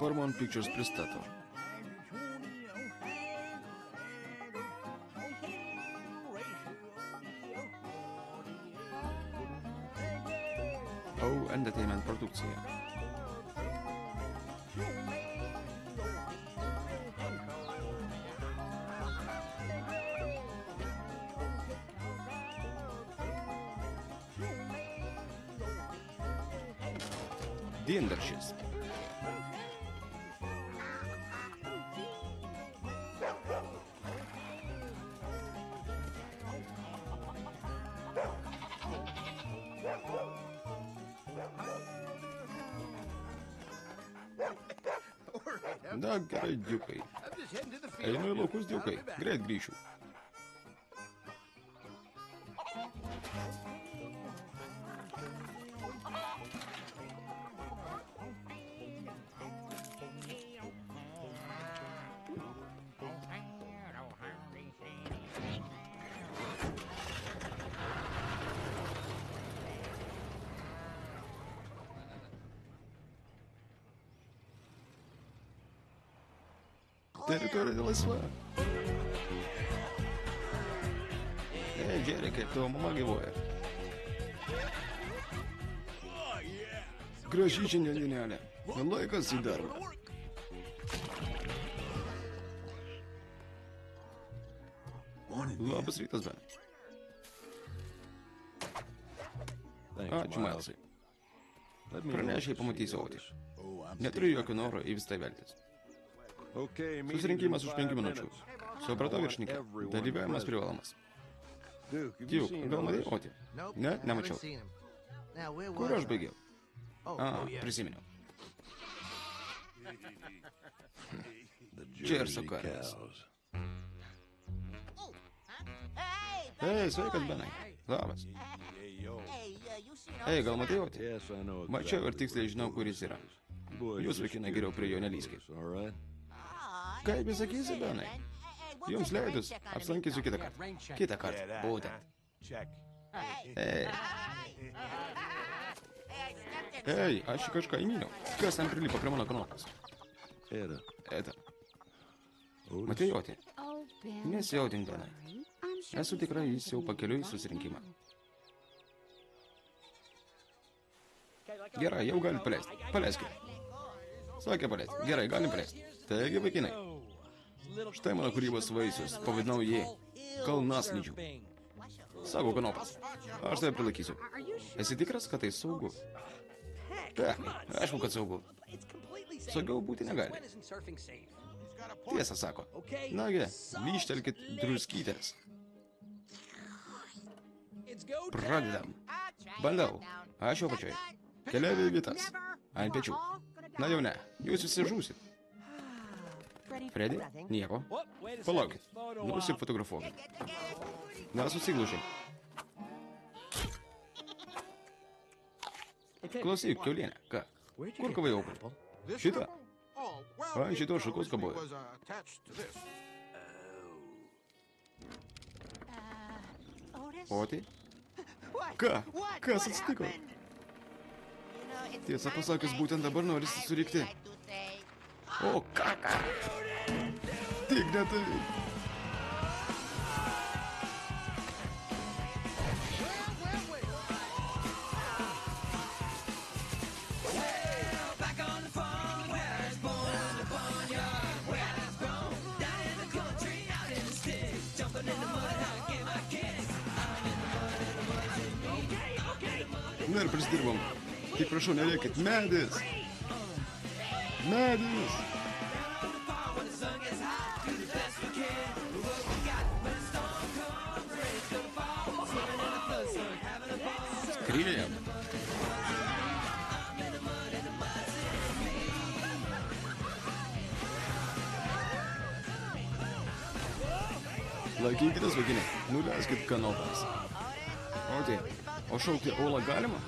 Paramount Pictures pristato. Gerai, diukai. Einu į laukus, diukai. Greit grįšiu. Teritorija laisva. Ei, Džeri, kaip tavo mama gyvoja? Graži žinia, nenelė. Laikas į darbą. Labas rytas, Ben. Ačiū, Milesai. Pranešiai pamatysi Otį. Neturiu jokio noro į visą tai veltis. Susirinkimas už penkių minučių. Supratau, viršininkė. Dalyvavimas privalomas. Juk, gal matei Otį? Ne, nemačiau. Kur aš baigiau? A, prisiminiau. Džerso karvės. Ei, sveikas, Benai. Labas. Ei, gal matai Otį? Mačiau ir tiksliai žinau, kur jis yra. Jūs, vaikinai, geriau prie jo nelyskit. Kaip jūs sakysi, Benai? Jums leidus, apsilankysiu kitą kartą. Kitą kartą, būtent. Ei. Ei, aš kažką įmyniau. Kas ten prilipo prie mano kanopos? Eta. Matei Otį? Nesijaudink, Benai. Esu tikra, jis jau pakeliu į susirinkimą. Gerai, jau gali paleisti. Paleiskite. Sakė paleisti. Gerai, galim paleisti. Taigi, vaikinai. Štai mano kūrybos vaisius. Pavadinau jį kalnaslydžių. Sako kanopas. Aš tai prilaikysiu. Esi tikras, kad tai saugu? Taip, aišku, kad saugu. Saugiau būti negali. Tiesą sako. Nagi, lyštelkit druskytės. Pradedam. Bandau. Aš jau pačioj. Keliavi vietas. Ant pečių. Na jau ne, jūs visi žūsit. Fredi? Nieko. Palaukit. Nusifotografuokit. Na, susiglušim. Klausyk, kiaulienė. Ką? Kur kavai aukų? Šitą? Ant šitos šakos kabojo. Oti? Ką? Kas atsitiko? Tiesą pasakius, būtent dabar norisi surikti. O, kaka. Tik ne tai. Na ir prisidirbom. Tik prašau, nerėkit. Medis. Medis. Laikykitės, vaikinai. Nuleiskit kanopas. O tai, o šaukti Ola galima?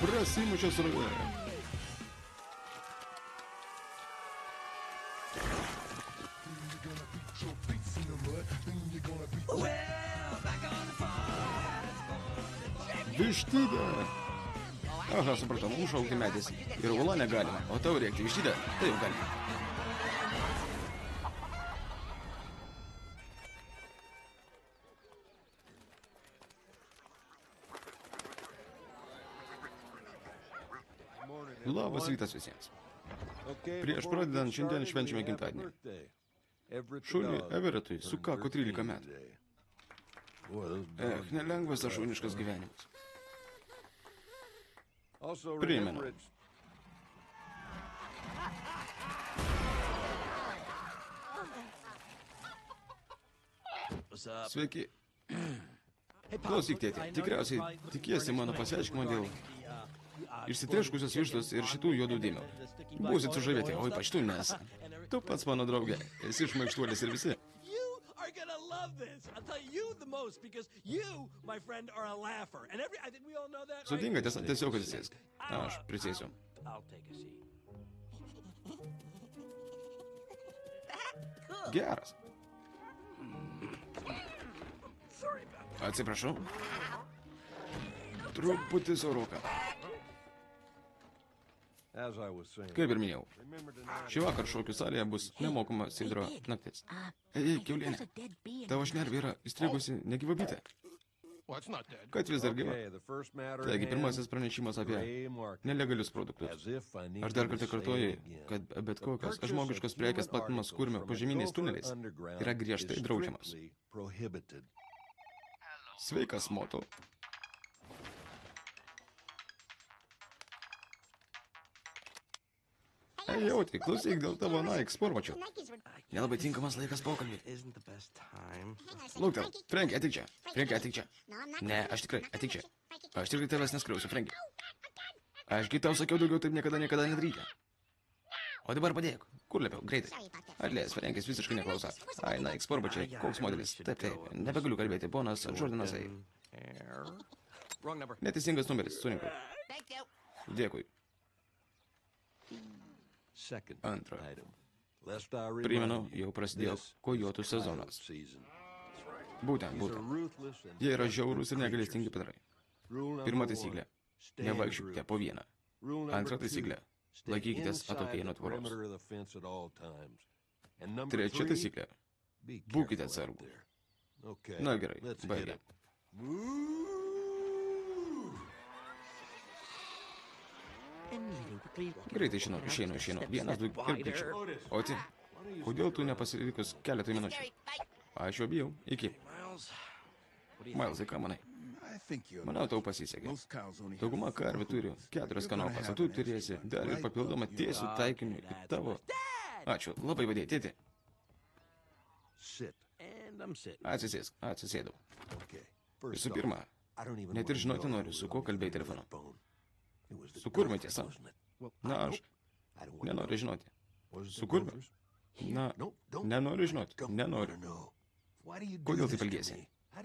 prasimušė srovė. Vištydė. Aha, supratau, mums šaukti medis. Ir ula negalima, o tau rėkti vištydė. Taip galima. Labas rytas visiems. Prieš pradedant šiandien švenčiame gimtadienį. Šuniui Everetui sukako 13 metų. Eh, nelengvas tas šuniškas gyvenimas. Primenu. Sveiki. Klausyk, tėtė, tikriausiai tikiesi mano pasiaiškinimo dėl išsitreškusios vištos ir šitų juodų dėmių. Būsit sužavėti, o ypač tu nes. Tu pats mano draugė, esi šmaikštuolis ir visi. Love this. I'll tell you the most because you, my friend, are a laugher. And every I think we all know that. right? Sudinga, tiesa, tiesiog atsisėsk. Aš prisėsiu. I'll take a seat. Geras. Atsiprašau. Truputį soroka. Kaip ir minėjau, šį vakarą šokių salėje bus nemokama sidro naktis. Ei, ei, keulienė, tavo šnervė yra įstrigusi negyvabytė. Kad vis dar gyva. Taigi, pirmasis pranešimas apie nelegalius produktus. Aš dar kartą kartuoju, kad bet kokios žmogiškos prekės platinimas kūrime požeminiais tuneliais yra griežtai draudžiamas. Sveikas, moto. Ei, jauti, klausyk dėl tavo Nike sportbačių. Nelabai tinkamas laikas pokalbį. Time. Luktel, Frenki, atik čia. Frenki, atik čia. Ne, aš tikrai, atik čia. Aš tikrai tavęs neskriausiu, Frenki. Ašgi tau sakiau daugiau taip niekada niekada nedaryti. O dabar padėk. Kur liepiau? Greitai. Atleis, Frenkis visiškai neklausa. Ai, Nike sportbačiai. Koks modelis? Taip, taip. Nebegaliu kalbėti. Ponas Jordanas Ai. Neteisingas numeris. Surinkau. Dėkui. Antra. Primenu, jau prasidėjo kojotų sezonas. Būtent, būtent. Jie yra žiaurūs ir negailestingi pedrai. Pirma taisyklė. Nevaikščiokite po vieną. Antra taisyklė. Laikykitės atokiai nuo tvoros. Trečia taisyklė. Būkite atsargų. Na gerai, baigiam. Greitai žinau, išeinu, išeinu. Vienas, du ir grįžčiau. O ti, kodėl tu nepasilikus keletą minučių? Aš jo bijau. Iki. Miles. What do you Mailsai, ką manai? Manau, tau pasisekė. Dauguma karvių turi keturias kanopas, o tu turėsi dar ir papildomą tiesių taikinių į tavo. Ačiū, labai padėjai, tėti. Atsisėsk, atsisėdau. Visų pirma, net ir žinoti noriu, su kuo kalbėjai telefonu. Su kurmi tiesa? Na, aš nenoriu žinoti. Su kurmi? Na, nenoriu žinoti. Nenoriu. Kodėl taip elgėsi?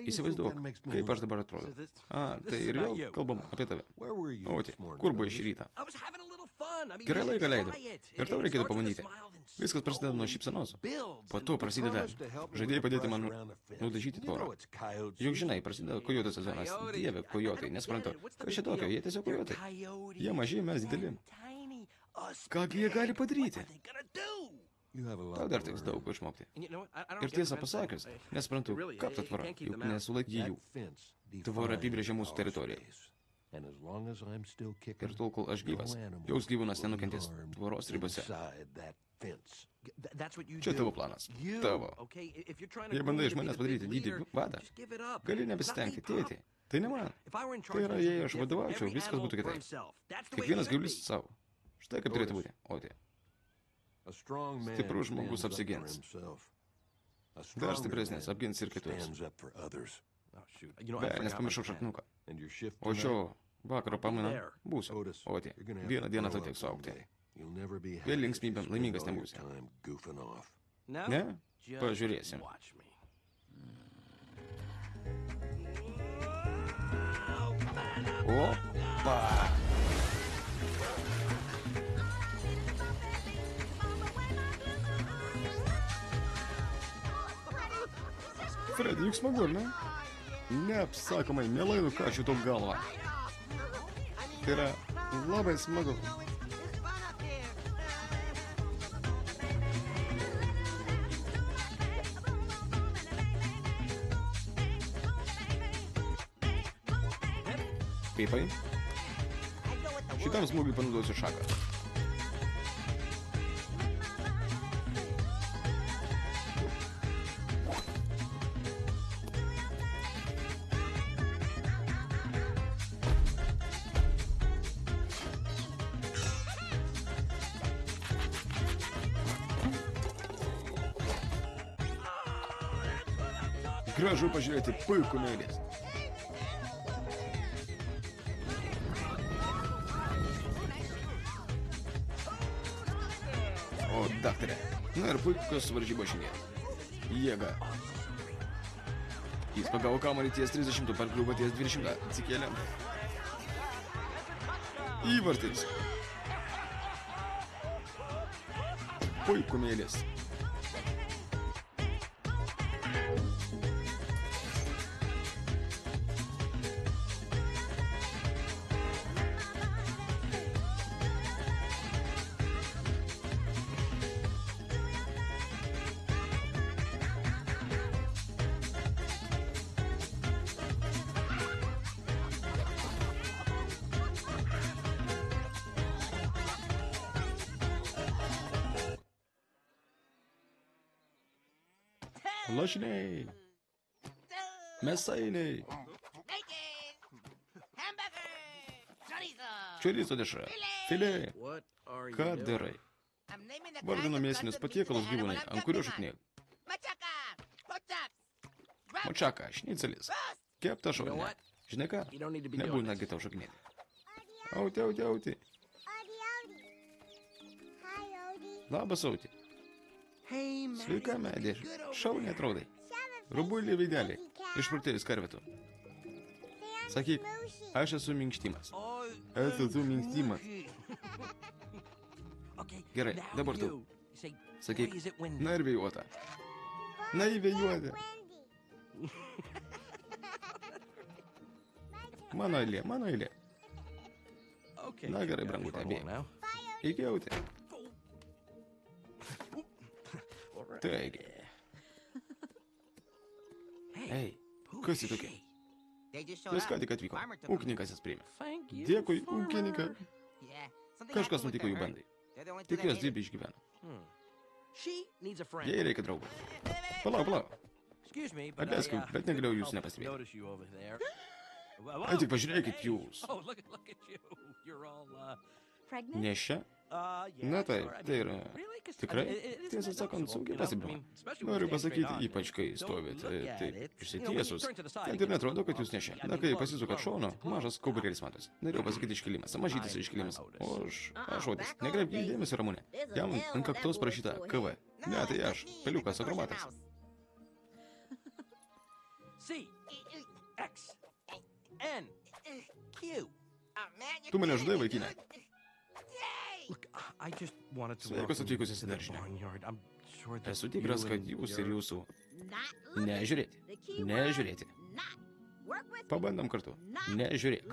Įsivaizduok, kaip aš dabar atrodau. A, tai ir vėl kalbam apie tave. O, tai, kur buvai šį rytą? Gerai laiką leidau. Ir tau reikėtų pabandyti. Viskas prasideda nuo šypsenos. Po to prasideda. Žadėjai padėti man nudažyti tvorą. Juk žinai, prasideda kojotų sezonas. Dieve, kojotai, nesuprantu. Kas čia tokio, jie tiesiog kojotai. Jie maži, mes dideli. Kągi jie gali padaryti? Tau dar teks daug išmokti. Ir tiesą pasakius, nesuprantu, kaip ta tvara, juk nesulaikė jų. Tvara apibrėžia mūsų teritoriją. Ir tol, kol aš gyvas, jaus gyvūnas nenukentės tvoros ribose. Čia tavo planas. Tavo. Jei bandai iš manęs padaryti didį vadą, gali nebesitengti, tėti. Tai ne man. Tai yra, jei aš vadovaučiau, viskas būtų kitaip. Kiekvienas gyvulis savo. Štai kaip turėtų būti. O tai. Stiprus žmogus apsigins. Dar stipresnis apgins ir kitus. Velnes pamiršau šaknuką. O šio vakaro pamainą būsiu. O tai. Vieną dieną tau teks suaugti. Веллинг с мимами гостям Да? Пожурейся. Опа! Фредди, üks mogulne. Neapsakomai mielai nukašiu tau galvą. Tai yra labai smagu. Pipai, šitam smūgiui panaudosiu šaką. Gražu pažiūrėti puikų meilės. O, Puikios varžybos šiandien. Jėga. Jis pagavo kamuolį ties 30, parkliuvo ties 20, atsikėlė. Įvartis. Puikų Mėsainiai. Čorizo dešra. Filė. Ką darai? Vardinu mėsinius patiekalus gyvūnai, ant kurių šaknė. Močaka, šnicelis. Kepta šaunė. Žinai ką? Nebūna this. gi tau šaknėti. Auti, auti, auti. Labas, auti. Sveika, medė. Šauniai atrodai. Rubulį veidelį. Išprūtėjus karvetų. Sakyk, aš esu minkštimas. Esu tu minkštimas. Gerai, dabar tu. Sakyk, na ir vėjuota. Na į vėjuotę. Mano eilė, mano eilė. Na gerai, brangutė, now. Iki jautė. Right. Taigi. Ei, kas tai tokia? Jis ką tik atvyko. Ūkininkas jas priėmė. Dėkui, ūkininką. Kažkas nutiko jų bandai. Tik jos dvi išgyveno. Jai reikia draugo. Palauk, palauk. Excuse me, but Atleisk, I, uh, bet negalėjau I'll nepastebėti. Ai, tik pažiūrėkit jūs. Nešia? uh, Na taip, tai yra tikrai, tiesą sakant, especially when Noriu pasakyti, ypač kai Don't stovit look e, at taip išsitiesus, net ir netrodo, kad jūs nešia. Na, kai pasisukat šono, mažas kauburėlis matosi. Norėjau pasakyti iškilimas, mažytis iškilimas. O aš, aš odis. Nekreipk dėmesio, Ramūnė. Jam ant kaktos parašyta KV. Ne, tai aš, peliukas akrobatas. C, X, N, Q. Tu mane žudai, vaikinė. Look, I just wanted to atvykusios you į to the daržinę. barnyard. I'm sure that Esu tikras, kad jūs ir jūsų nežiūrėti. Nežiūrėti. Pabandom kartu. Nežiūrėk.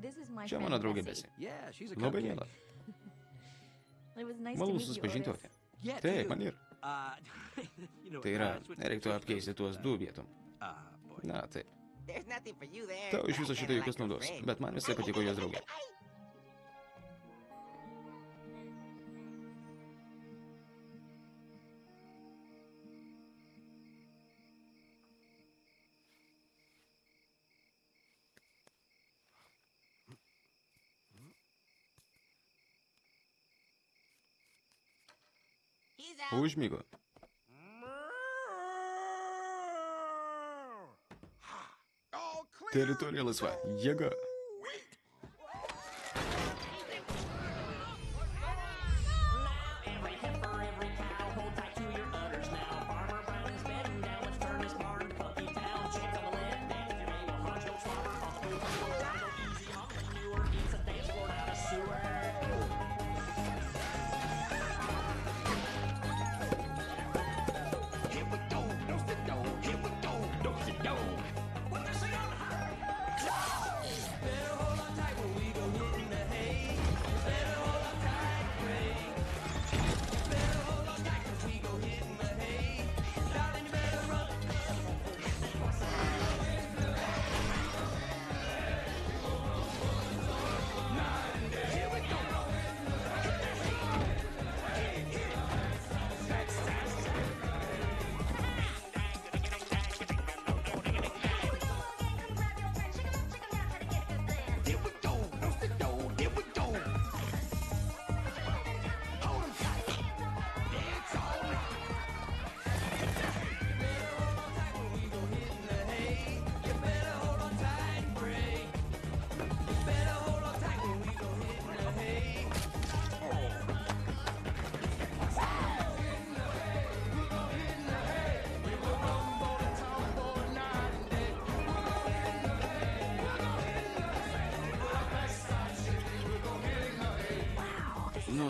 This is my Čia mano draugė a Labai miela. It was nice Malonu susipažinti. Otė. Taip, man ir. Uh, Tai yra, switch apkeisti tuos du vietom. Boy. Na, taip. Tau Tau iš viso šito jokios naudos, bet man visai patiko jos draugė. Užmygo. Teritorija laisva. Jėga.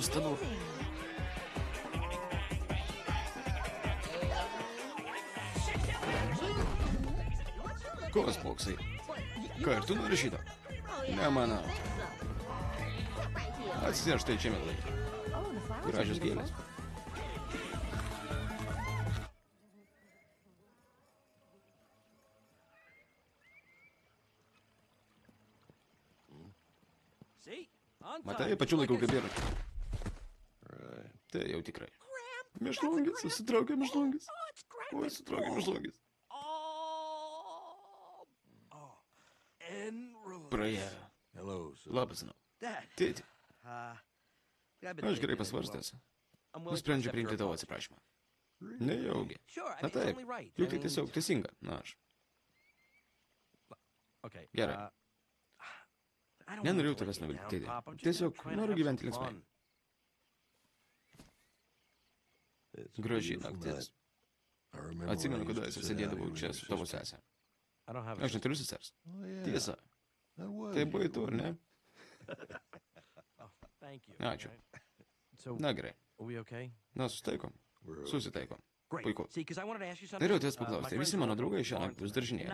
Nuostabu. Ko spoksai? Ką ir tu nori šito? Nemanau. Atsisėš štai čia, mielai. Oh, the flowers. Gražios gėlės. See? On Matai, time. pačiu laiku Like I kaip ir. Tai jau tikrai. Mešlungis, susitraukė mešlungis. Oh. Oi, susitraukė mešlungis. Oh. Oh. Praėjo. Labas, žinau. Tėti, Uh, aš gerai pasvarstęs. Nusprendžiu priimti tavo atsiprašymą. Nejaugi. Na taip, juk tai tiesiog teisinga. Na aš. Gerai. uh, Nenorėjau tavęs nuvilti, Tiesiog noriu gyventi linksmai. Graži naktis. Atsimenu, kada to sit out sėdėdavau here with čia su tavo sesė. Aš neturiu sesers. Oh. Tiesa. Tai buvai tu, ar ne? Oh, thank you. Ačiū. Na gerai. are we okay? Na, susitaikom. Susitaikom. Puiku. Norėjau Uh, my paklausti, friends visi mano draugai šiąnakt bus daržinėje.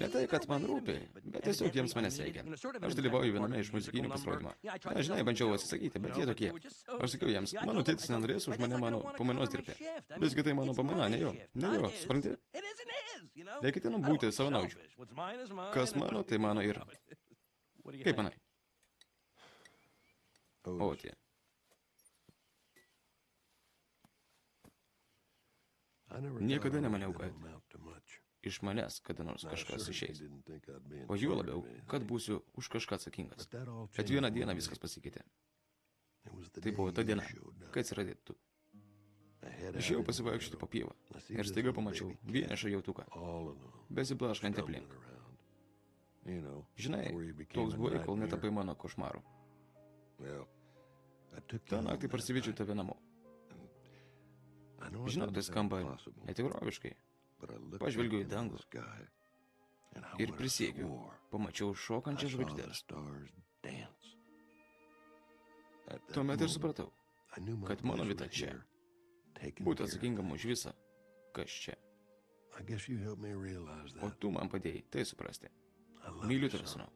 Ne tai, kad man rūpi, bet tiesiog jiems manęs reikia. Aš dalyvauju viename iš muzikinių pasirodymų. Na, žinai, bandžiau atsisakyti, bet jie tokie. Aš sakiau jiems, mano tėtis nenorės už "I mane mano pamainos dirbti. Visgi tai mano pamaina, ne jo. Ne jo, supranti? Neketinu būti savanaudžiu. Kas mano, tai mano you Kaip manai? O, tie. I never Niekada nemaniau, kad-. Iš manęs kada nors kažkas išeis. O juo labiau, kad būsiu už kažką atsakingas. Bet vieną dieną viskas pasikeitė. Tai buvo ta diena, kai atsiradai tu. Išėjau pasivaikščioti po pievą. Ir staiga pamačiau vienišą jautuką, besiblaškantį aplink. Žinai, toks buvai, kol netapai mano košmaru. Home naktį night. tave namo. Žinau, tai skamba netikroviškai. up į dangų ir swore Pamačiau the žvaigždės. Tuomet ir supratau, kad mano vieta čia. Būti atsakingam už visą, kas čia. O tu man padėjai tai suprasti. Myliu tave, sūnau.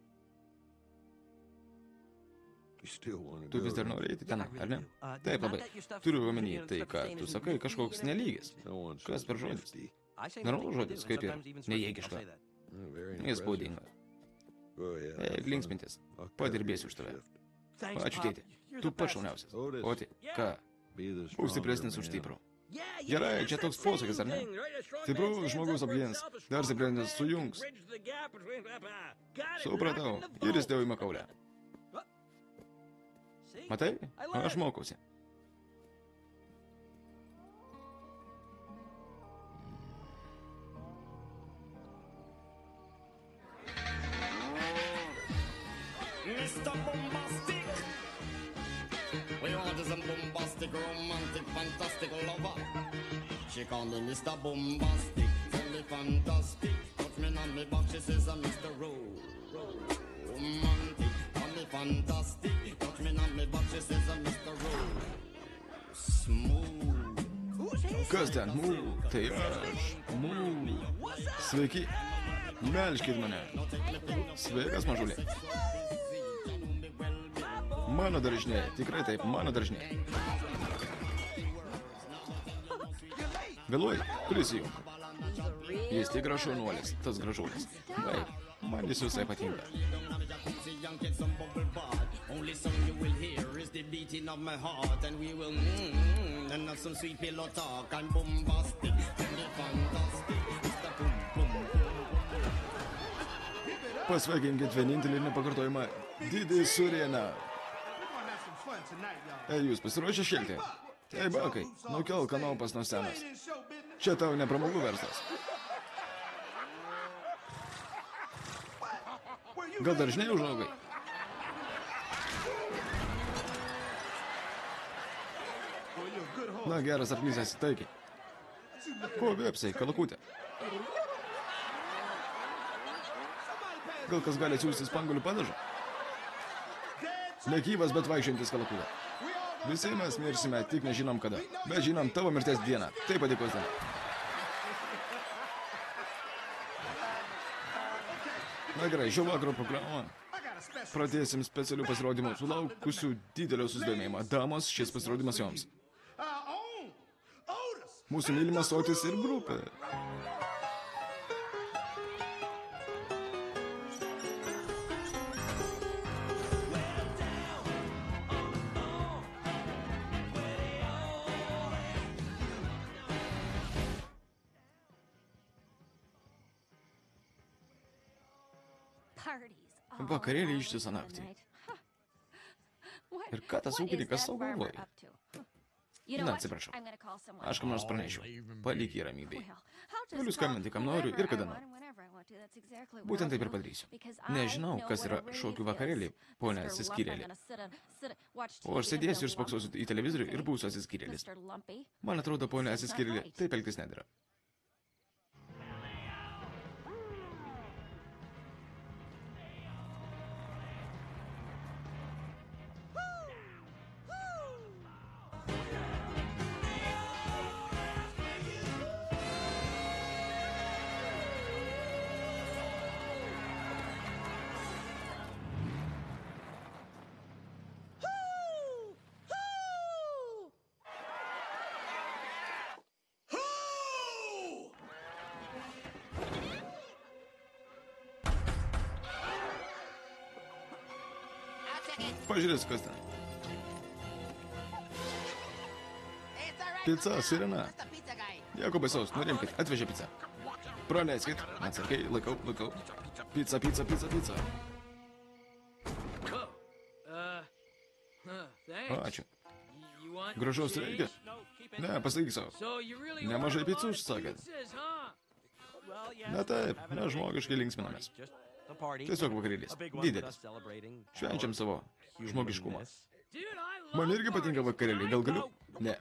You still wanna Tu vis dar nori eiti ten, ar ne? Taip, labai. Turiu omeny tai, ką tu sakai, kažkoks nelygis. Kas per žodis? Normalus žodis, kaip ir nejėgiška. Oh. Go ahead, have Eik linksmintis. Padirbėsiu your už tave. Ačiū, tėti. Tu the pats best. šauniausias. Otis. O tai, ką? Būk stipresnis už stiprų. Gerai, čia toks posakis, ar ne? Stiprus žmogus apgins, dar stipresnis sujungs. Supratau. Ir vote. įstėjau į makaulę. See? Matai? I learned. Aš mokausi. Mr. Bombastic. We want is a bombastic, romantic, fantastic lover. She call me Mr. Bombastic, tell fantastic. Touch me on me back, she says I'm Mr. Ro- Romantic, call me fantastic. Me on me back, she says I'm Mr. Ro- Smooth. Kas ten? Mū, tai aš. Mū. Sveiki. Melškit mane. Sveikas, mažulė. Mano daržinė. Tikrai taip, mano daržinė. Vėluoji, prisijung. Jis tikras šaunuolis, tas gražuolis. Baik, man jis visai patinka. Only song you will hear is the beating of my heart, and we will mm, mm, and have some sweet pillow talk. I'm bombastic, and the fantastic. Mr. Boom Boom. Pasveikinkit vienintelį nepakartojimą didį surieną. Ei, jūs pasiruošę šilti? Ei, bakai, nukelk kanopas nuo scenos. Čia tau ne pramogų verslas. Gal dažnai užaugai? Na geras, arklysės, taikiai. Ko vėpsiai, kalakutė? Gal kas gali atsiųsti spangulių padažą? Negyvas, bet vaikščiantis kalakutė. Visi mes mirsime, tik nežinom kada. Bet žinom tavo mirties dieną. Tai padėkos diena. Na gerai, šio vakaro programą pradėsim specialių pasirodymų sulaukusių didelio susidomėjimo. Damos, šis pasirodymas joms. Mūsų mylimas Otis ir grupė. All ištisą naktį. Ir ką tas ūkininkas sau galvoja? Na, atsiprašau. Aš kam nors pranešiu. Palik jį ramybėj. Well, I'll just Galiu skambinti, kam noriu ir kada noriu. Būtent taip ir do, padarysiu. Nežinau, kas yra šokių is. vakarėliai, ponia atsiskyrėlė. O aš sėdėsiu ir spoksosiu į televizorių ir būsiu atsiskyrėlis. Man atrodo, ponia atsiskyrėlė, taip elgtis nedėra. Pažiūrės, kas ten. Pica, sirena. Nieko baisaus, nurimkit, atvežė pica. Praleiskit, atsargiai, laikau, laikau. Pica, pica, pica, pica. Whoa. Uh, huh, thanks. Ačiū. You want Gražaus change? reikia? Ne, pasakyk savo. So you really Nemažai ordered a picų lot of užsakėt. pizzas, huh? Well, yes, Na taip, having mes a žmogiškai linksminamės. Just a party. Tiesiog vakarėlis. A big one with Didelis. us celebrating Švenčiam our savo žmogiškumą. Man irgi patinka vakarėliai, gal galiu? Ne,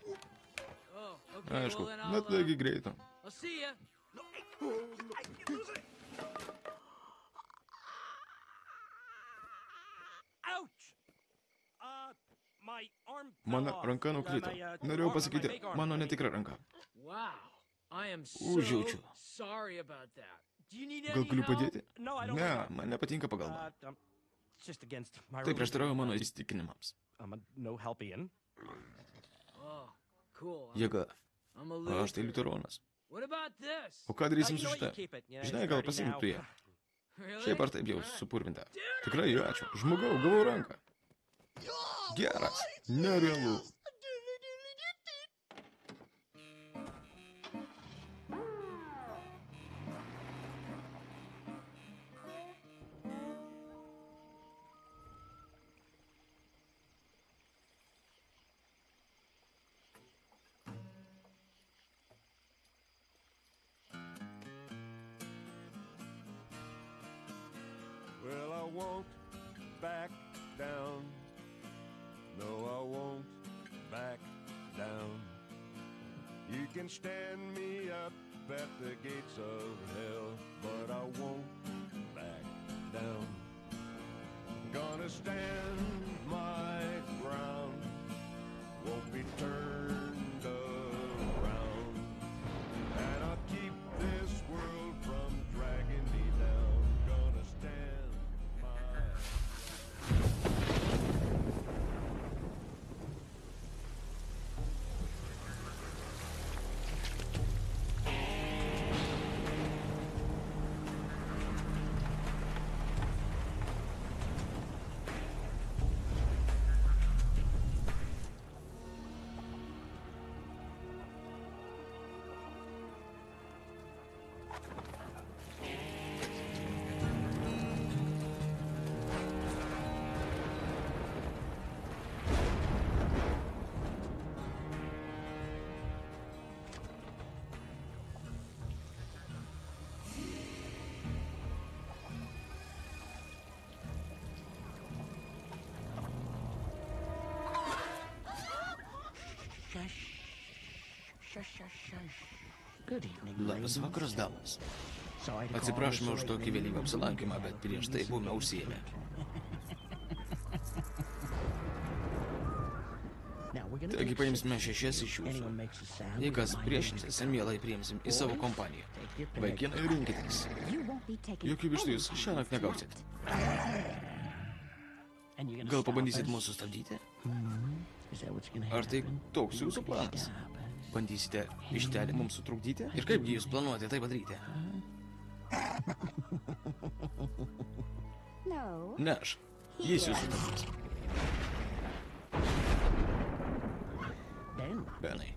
Oh, aišku, net uh, taigi greito. Uh, my arm Mano ranka Uh, nukrito. uh, Norėjau pasakyti, mano netikra ranka. Užjaučiu. Gal galiu padėti? Ne, man nepatinka pagalba. Tai prieštarauja mano įsitikinimams. I'm a no helpian. Oh, cool. Jėga. I'm a O aš tai liuteronas. What about this? O ką Uh, darysim you su. Yeah, Žinai, gal ją. Really? Šiaip ar taip jau supurvinta. Tikrai ačiū. Žmogau, gavau ranką. Geras. Nerealu. Labas vakaras, call Atsiprašome už tokį vėlyvą apsilankymą, bet prieš tai buvome užsiėmę. Taigi paimsime šešias iš jūsų. Jei kas priešinsis, mielai priimsim į savo kompaniją. Vaikinai, rinkitės. Jokių vištų jūs šią naktį negausit. Gal pabandysit mūsų sustabdyti? Ar tai toks jūsų planas? Bandysite ištelį mums sutrukdyti? Ir kaipgi jūs planuojate tai padaryti? No. Ne aš. Jis jūsų tarnas. Benai.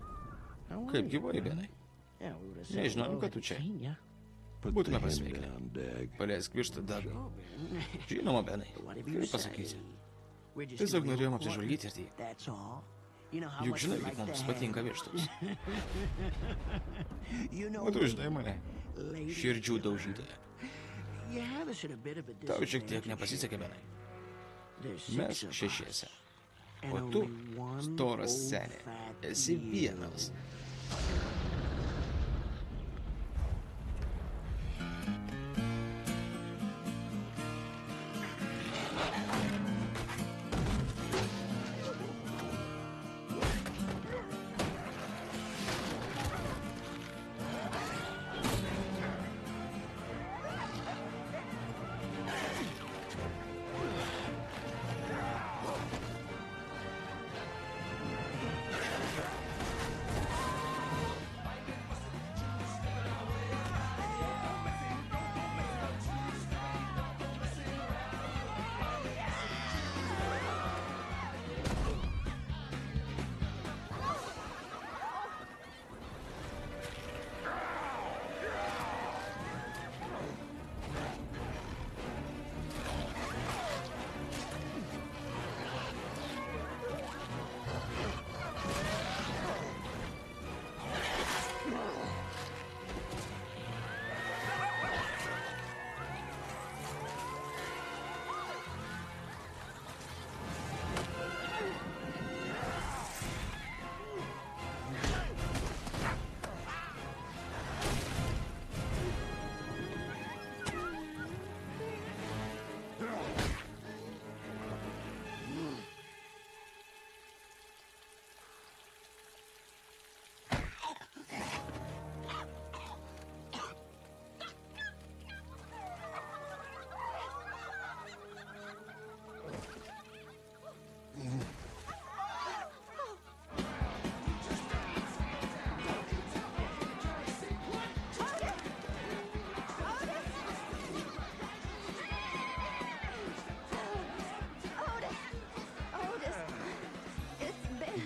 Kaip gyvoji, Benai? Nežinojom, kad tu čia. Būtume pasveikinę. Paleisk vištą dar. Žinoma, Benai. Kaip pasakysi? Tiesiog norėjom apsižvalgyti ir tai. Juk žinai, kaip mums patinka vištos. O tu žinai mane. Širdžių daužytoja. Tau šiek tiek nepasisekė, Benai. Mes šešiese. O tu, storas senė, esi vienas.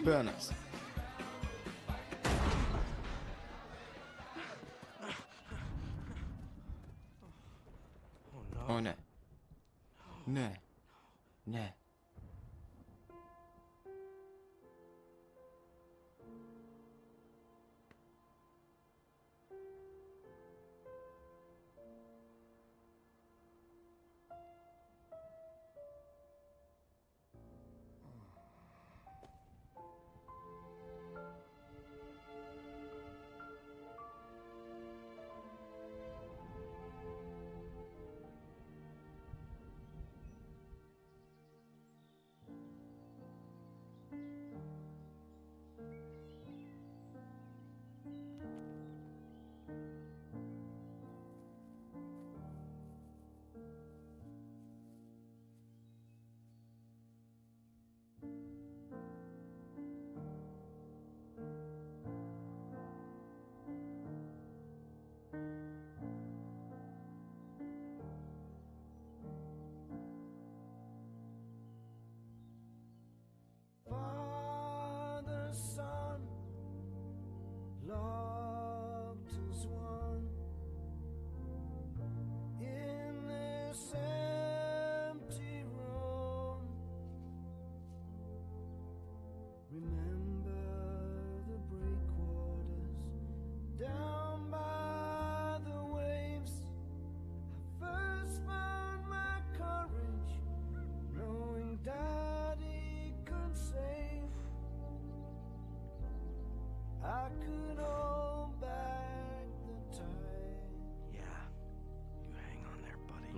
burners.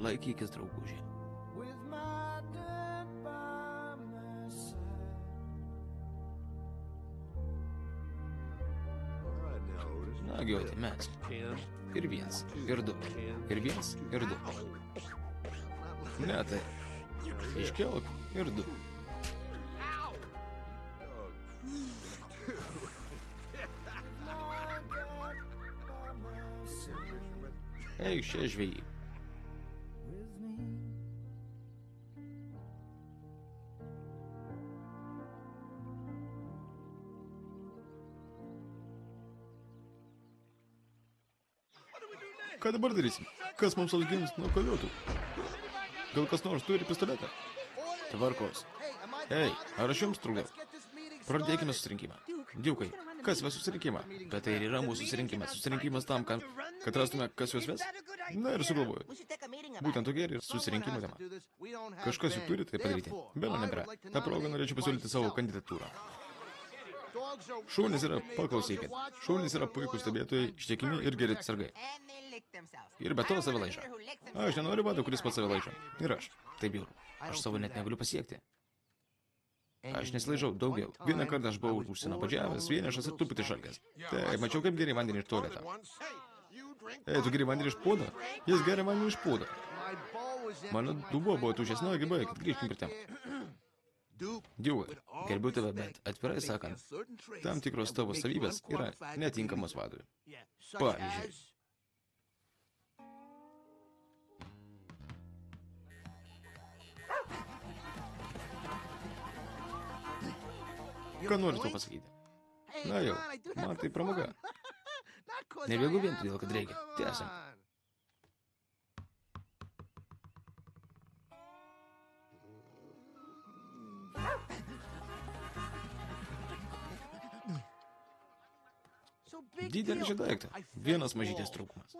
laikykis draugužė. Nagi, tai mes. Ir viens, ir du, ir viens, ir du. Ne, tai. Iškelk ir du. Eik čia žvėjai. Dabar darysim? Kas mums atgins nuo kojotų? Gal kas nors turi pistoletą? Tvarkos. Ei, ar aš jums trukdau? Pradėkime susirinkimą. Diukai, kas ves susirinkimą? Bet tai ir yra mūsų susirinkimas. Susirinkimas tam, kad, kad rastume, kas juos ves. Na ir sugalvoju. Būtent tokia ir susirinkimo tema. Kažkas juk turi tai padaryti. Beno nebėra. Ta proga norėčiau pasiūlyti savo kandidatūrą. Šunys yra, paklausykit, šunys yra puikūs stebėtojai, ištikimi ir geri sargai. Ir be to savilaižą. Aš nenoriu vado, kuris pats savilaižą. Ir aš. Taip jau. Aš savo net negaliu pasiekti. Aš nesilaižau daugiau. Vieną kartą aš buvau užsienapodžiavęs, vienišas ir truputį šalkęs. Taip, mačiau, kaip geri vandenį iš tualeto. Ei, tu geri vandenį iš puodo? Jis geria vandenį iš puodo. Mano dubuo buvo tušęs, na, gerai, kad grįžkim prie temų. Dievai, gerbiu tave, bet atvirai sakant, tam tikros tavo savybės yra netinkamos vadui. Pavyzdžiui. Ką nori tuo pasakyti? Na jau, man tai pramoga. Nebėgu vien todėl, kad reikia. Tiesa. Didelis čia daiktas. Vienas mažytis trūkumas.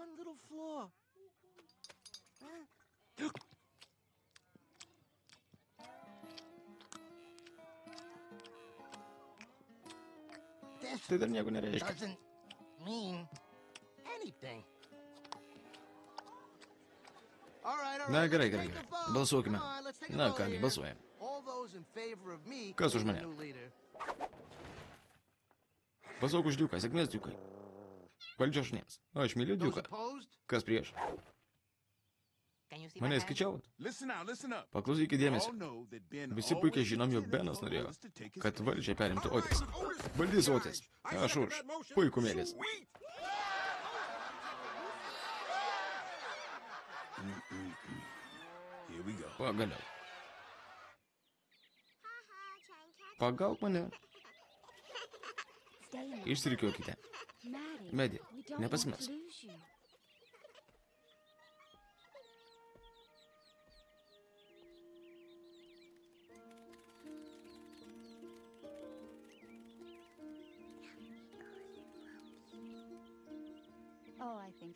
Tai dar nieko nereiškia. Na gerai, gerai, gerai. Balsuokime. Na kągi, balsuojam. Kas už mane? Balsuok už Diuką, sėkmės Diukai. Valdžia šniems. Aš myliu Diuką. Kas prieš? Mane skaičiavot? Paklausykit dėmesio. Visi puikiai žinom, jog Benas norėjo, kad valdžią perimtų Otis. Valdys Otis. Aš už. Puikų mėlis. Pagaliau. Pagauk mane. Išsirikiuokite. Medi, nepasimesk.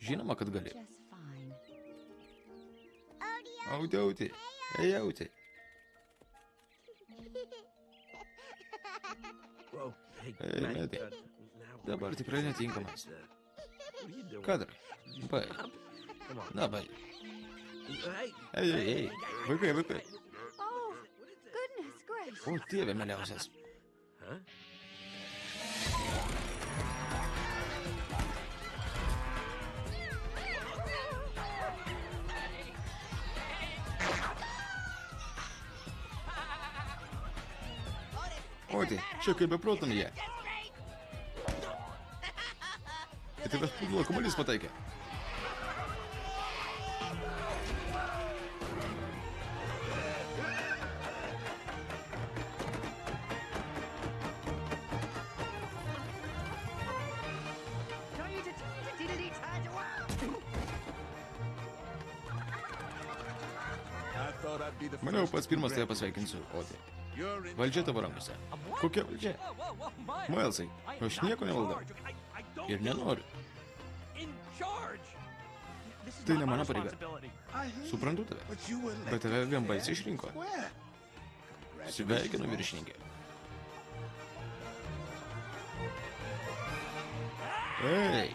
Žinoma, kad gali. Auti, auti. Ei, auti. Ei, Medi. Dabar tikrai netinkamas. Kadrai. Baig. Na, baig. Ei, ei, ei. Vaikai, vaikai. Oh, goodness gracious. O, dieve meliausias. Oti, čia kaip beprotam jie. Į tave futbolo kamuolys pataikė. Maniau, pats pirmas tave pasveikinsiu, Oti. Valdžia tavo rankose. Kokia valdžia? Milesai, aš nieko nevaldau. Ir nenoriu. Tai ne mano pareiga. Suprantu tave. Bet tave vienbalsiai išrinko. Sveikinu viršininkė. Ei,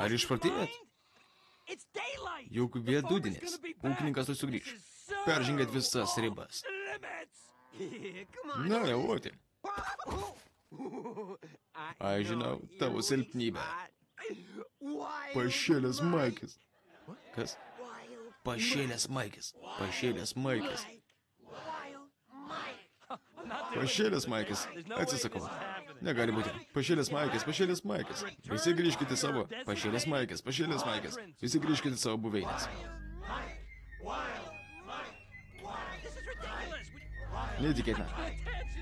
Ar išprotėjot? juk viedudinis. Ūkininkas sugrįž. Peržengėt visas ribas. Na, jau, Oti. Aš žinau tavo silpnybę. Mike. Maikis. Kas? Pašėlęs Maikis. Pašėlęs Maikis. Pašėlęs Maikis. Atsisakau. Negali būti. Pašėlęs Maikis, pašėlęs Maikis. Visi grįžkite savo. Pašėlęs Maikis, pašėlęs Maikis. Visi grįžkite savo buveinės. Neįtikėtina.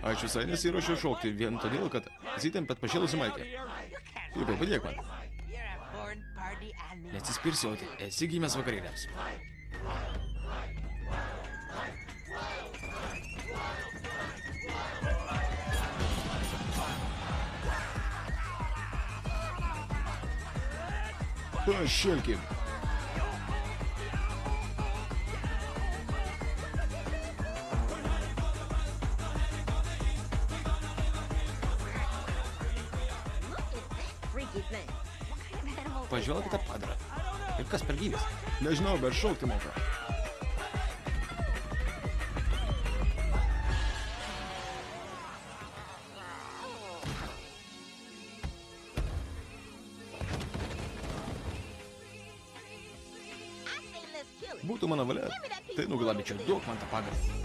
Aš visai nesiruošiu šokti vien todėl, kad įsitempėt pašėlusi Maikį. Pipai, padėk man. Neatsispirsiuoti. Esi gimęs vakarėliams. Pašėlkim. Is Pažvelkite that? padarą. Ir kas per gyvas? Nežinau, bet šaukti moka. Būtų mano valia, tai nuglabyčiau. Duok man tą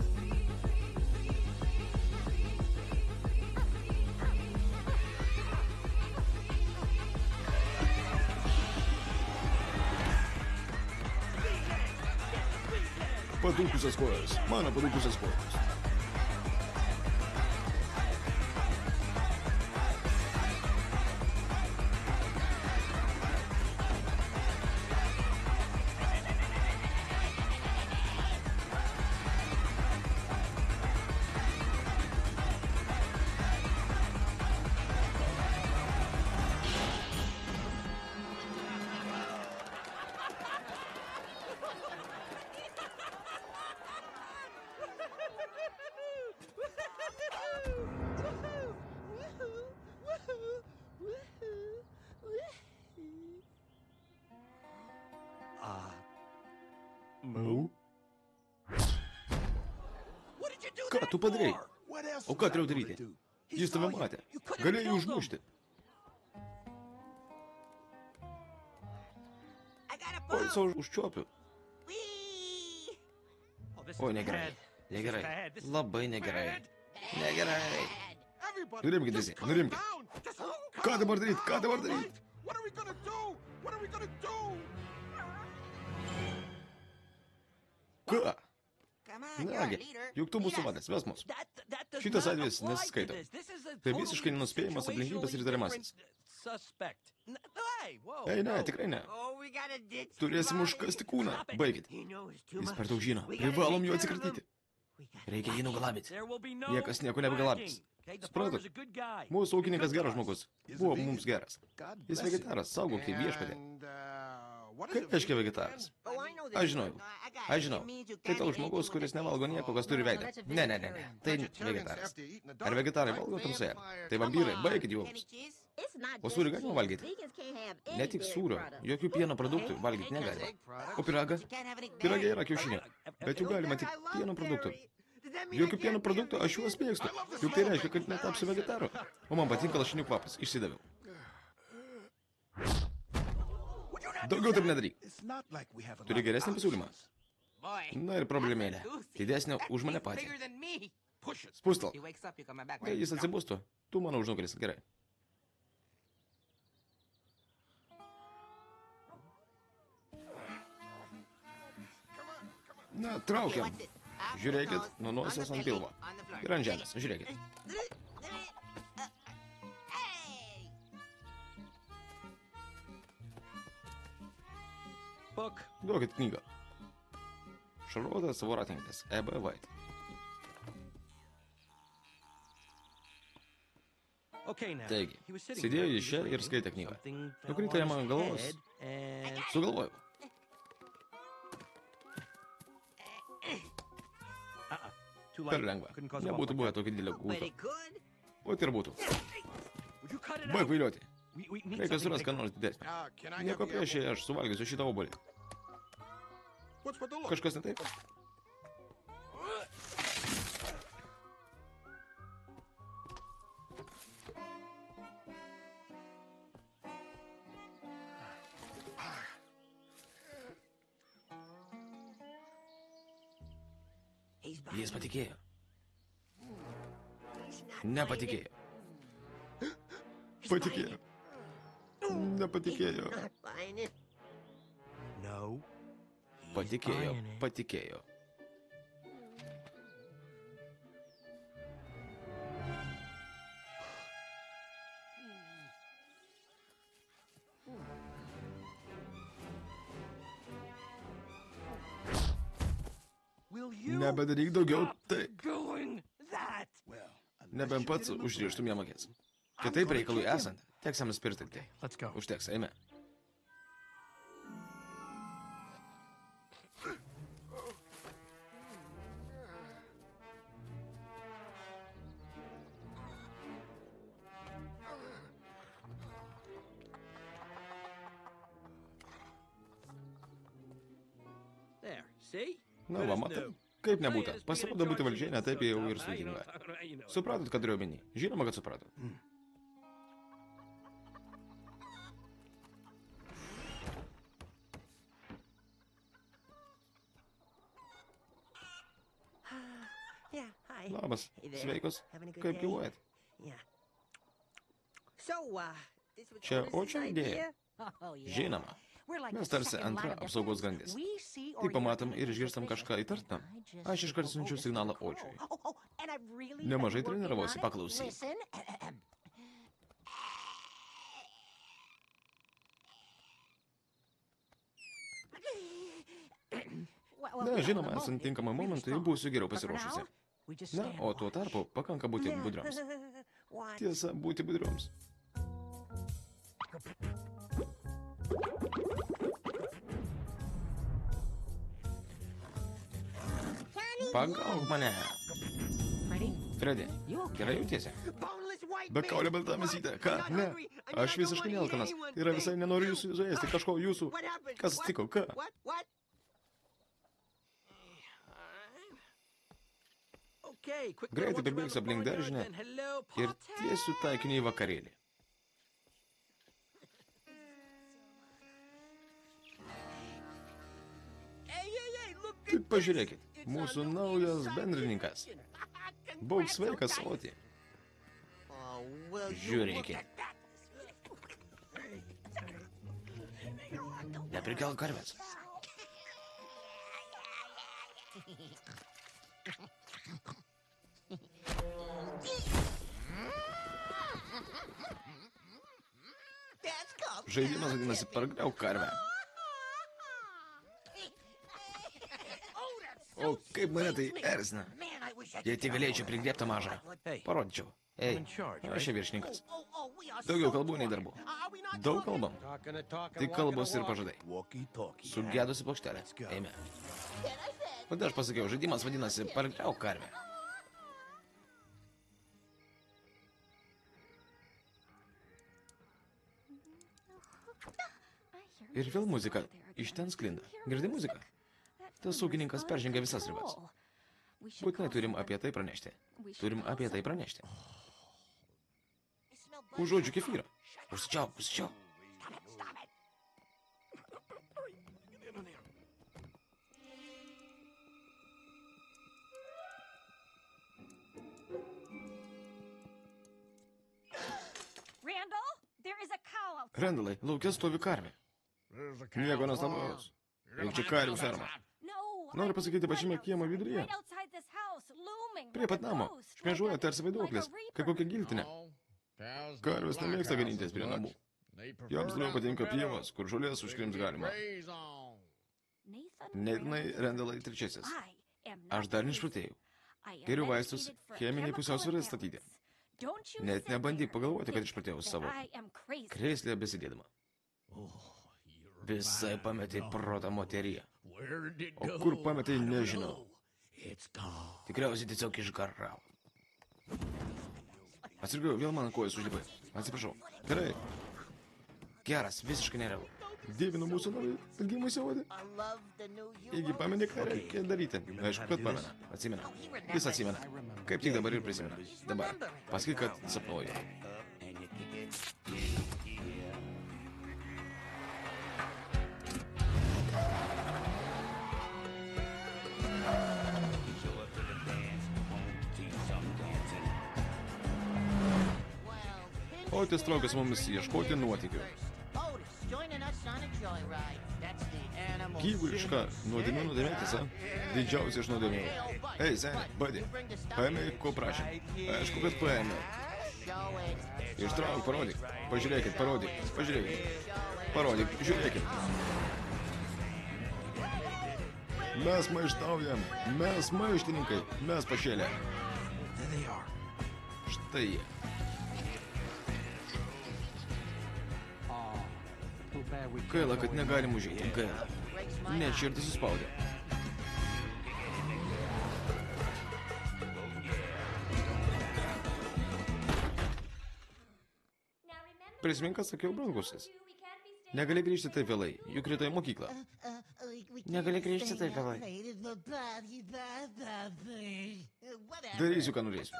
as coisas. Mana, por um essas coisas. Padarei? O ką turėjau daryti? Jis tave matė. Galėjai užmušti. Bone. savo užčiuopiu. Oh, Oi, negerai. Negerai. Labai negerai. Negerai. Nurimkit visi, nurimkit. Ką dabar daryt? Ką dabar all Leader. juk tu mūsų vadas, ves mus. Šitas atvejis nesiskaito. this. This is a Tai visiškai nenuspėjamas aplinkybės ir įtariamasis. Ei, ne, tikrai ne. Oh, Turėsim užkasti kūną. Baigit. Jis per daug žino. Privalom jo atsikratyti. Reikia jį nugalabyti. Niekas nieko nebegalabys. guy. Mūsų ūkininkas geras žmogus. Buvo mums geras. Jis vegetaras, saugok jį viešpatį. Kaip reiškia vegetaras? Oh, Aš žinau. Aš žinau. Tai toks žmogus, kuris nevalgo nieko, kas turi veidą. Ne, ne, ne, ne. Tai vegetaras. Ar vegetarai valgo tamsoje? Tai vampyrai, baigit jų. Not O sūrį galima valgyti? Ne tik sūrio, jokių pieno produktų valgyti negalima. O Pyrage dairy. yra kiaušinė. Bet juk galima tik pieno produktų. Jokių pieno produktų, aš juos mėgstu. Juk tai reiškia, kad netapsiu vegetaru. O man patinka lašinių kvapas. Išsidaviau. Daugiau taip nedaryk. Turi geresnį pasiūlymą? Na ir problemėlė. Didesnė už mane patį. Spustel. Kai jis atsibūstų, tu mano užnugaris. Gerai. Na, traukiam. Žiūrėkit, nuo nosies ant pilvo. Ir ant žemės. Žiūrėkit. Пак. Говорит книга. Шрода Своротникас. Э.Б. Вайт. Теги. Сидел еще и раскрыта книга. Ну, крита я могу голову с... с головой. Перлянгва. Я буду боя только для гута. Вот и работу. Бэк в лете. Reikia surasti ką nors didesnį. Nieko prieš, aš suvalgysiu šitą obolį. Kažkas ne taip? Jis patikėjo. Nepatikėjo. Patikėjo. Nepatikėjo. Not buying it. No. he's Patikėjo. buying it. Patikėjo. Will you Nebedaryk daugiau stop taip. Nebent pats užrieštum jam akis. Kitaip reikalui esant, teks jam. Let's go. Užteks, eime. There. See? Na, va, matai. Kaip nebūtų. Pasirodo, būti valdžiai netaip jau ir sudėtinga. Supratot, ką turiu omeny? Žinoma, kad supratot. Yeah, Sveikos. Kaip gyvuojat? Čia Očio idėja. Oh. Žinoma. Mes tarsi antra apsaugos grandis. Or pamatom ir išgirstam kažką I aš iškart siunčiu "Oh, this signalą is cool." Očiui. Oh, oh, Nemažai. Well, well, Na, žinoma, esant momentui strong. būsiu geriau pasiruošusi. Na, o tuo tarpu pakanka būti budrioms. Tiesa, būti budrioms. Pagauk mane. Freddy, gerai jautiesi? Be kaulė balta. I'm Ką? Ne. Aš visiškai nelkanas. Tai yra visai nenoriu jūsų suėsti. Kažko jūsų. Kas atsitiko? Ką? Greitai the aplink daržinę ir tiesiu taikiniu į vakarėlį. Tik pažiūrėkit, mūsų naujas bendrininkas. Būk sveikas, Oti. Žiūrėkit. Neprikelk karvės. Žaidimas vadinasi pargriauk karvę. O kaip mane tai erzina. Jei tik galėčiau prigriepti mažą. Parodyčiau. Ei, aš čia viršininkas. Oh, oh, are Daugiau kalbų nei darbų. Daug kalbam. Tik kalbos ir pažadai. Sugedusi plokštelė. Eime. Kodėl aš pasakiau, žaidimas vadinasi pargriauk karvę. Ir vėl muzika. Iš ten sklinda. Girdi muziką? Tas ūkininkas peržengė visas ribas. Būtinai turim apie tai pranešti. Turim apie tai pranešti. Užuodžiu kefyrą. Cow out Randalai, laukia stovi karvė. Nieko nuostabaus. Juk čia karvių ferma. No, Noriu pasakyti pačiame kiemo viduryje. Prie pat namo. Šmėžuoja tarsi vaiduoklis, kaip kokia giltinė. Karvės nemėgsta ganytis prie namų. Joms labiau patinka pievos, kur žolės užkrims galima. Nathan Netinai Randalai trečiasis. Aš not dar neišprotėjau. Geriu vaistus cheminiai chemical pusiausvyrai statyti. Net nebandyk pagalvoti, kad išprotėjau savo. I am crazy. Visai pametė protą moteriją. O kur pametė, I don't nežinau. Tikriausiai tiesiog išgaravo. Atsirgau, vėl man kojas užlipai. Atsiprašau. Gerai. Geras, visiškai nerealu. Dievinu mūsų naują gimusią you. Taigi pameni, ką reikia daryti. Aišku, kad pamena. Atsimena. Jis atsimena. Kaip tik dabar ir prisimena. Dabar. Pasakyk, kad sapnuoju. Otis traukia su mumis ieškoti nuotykių. A. Gyvuliška nuodėmė nuodėmė, tiesa? Didžiausia iš nuodėmė. Ei, seniai, badė, paėmė, ko prašė. Aišku, kad paėmė. Ištrauk, parodyk. Pažiūrėkit, parodyk. Pažiūrėkit. Parodyk, žiūrėkit. Mes maištaujam. Mes maištininkai. Mes are. Štai jie. Gaila, kad negalim užeiti. Gaila. Net širdį suspaudė. Prisimink, ką sakiau, brangusis. Negali grįžti taip vėlai, juk rytoj mokykla. Negali grįžti taip vėlai. Darysiu, ką norėsiu.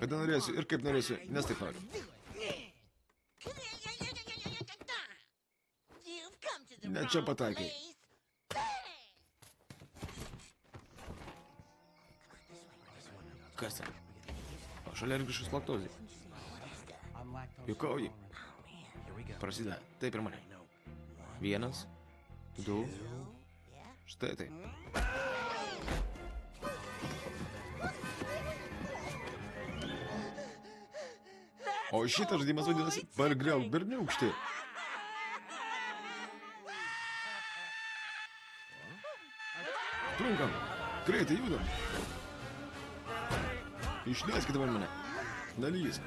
Kada norėsiu ir kaip norėsiu, nes taip noriu. Net čia pataikai. Kas ten? Aš alergiškas laktozai. Jukauji. Prasideda. Taip ir mane. Vienas, du. Štai taip. O šitas žaidimas vadinasi Pargriauk berniukštį. Trunkam. Greitai judam. Išleiskite man mane. Dalysk.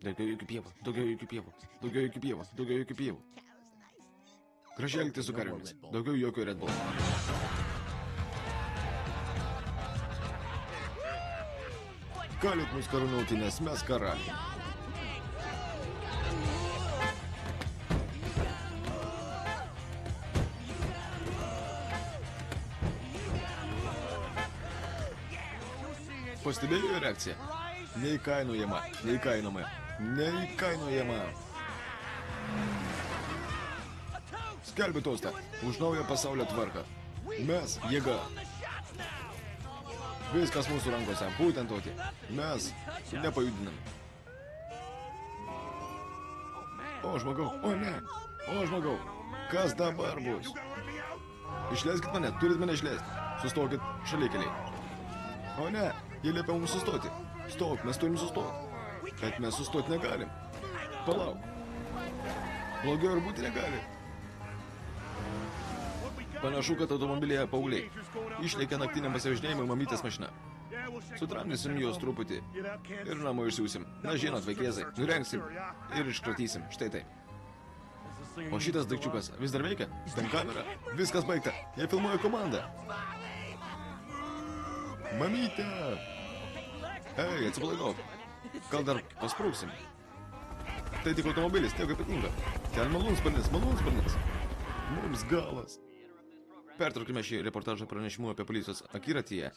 Daugiau jokių pievų, daugiau jokių pievų, daugiau jokių pievų, daugiau jokių pievų. Gražiai elgtis su karvėmis, daugiau jokio Red Bull. Galit mus karūnuoti, nes mes karaliai. Pastebėjo jo reakciją? Neįkainojama, neįkainojama, neįkainojama. Skelbiu tostą už naują pasaulio tvarką. Mes jėga. Viskas mūsų rankose, būtent tokį. Mes nepajudinam. O žmogau, o ne, o žmogau, kas dabar bus? Išleiskit mane, turit mane išleisti. Sustokit šalikeliai. O ne, jie liepia mums sustoti. Stok, mes turim sustoti. Bet mes sustoti negalim. Palauk. Blogiau ir būti negali. Panašu, kad automobilėje pauliai. Išlėkė naktiniam pasivažinėjimui mamytės mašina. Sutramdysim juos truputį ir namo išsiųsim. Na, žinot, vaikėzai, nurengsim ir iškratysim. Štai taip. O šitas daikčiukas vis dar veikia? Ten kamera. Viskas baigta. Jie filmuoja komandą. Mamytė! Ei, atsipalaiduok. Gal dar pasprūksim? Tai tik automobilis, nieko ypatingo. Ten malūnsparnis, malūnsparnis. Mums galas. Pertraukime šį reportažą pranešimu apie policijos akiratyje.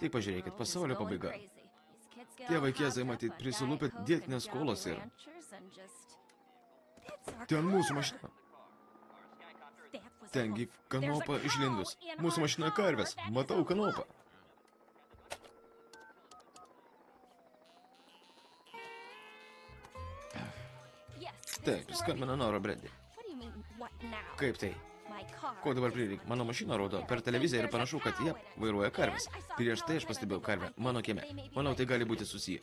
Tik pažiūrėkit, pasaulio pabaiga. Tie vaikėzai, matyt, prisilupė dėtinės skolos ir... Ten mūsų mašina. Tengi kanopa išlindus. Mūsų mašina karvės. Matau kanopą. Taip, skambina Nora Bredi. Kaip tai? Ko dabar prireik? Mano mašina rodo per televiziją ir panašu, kad jie vairuoja karves. Prieš tai aš pastebėjau karvę mano kieme. Manau, tai gali būti susiję.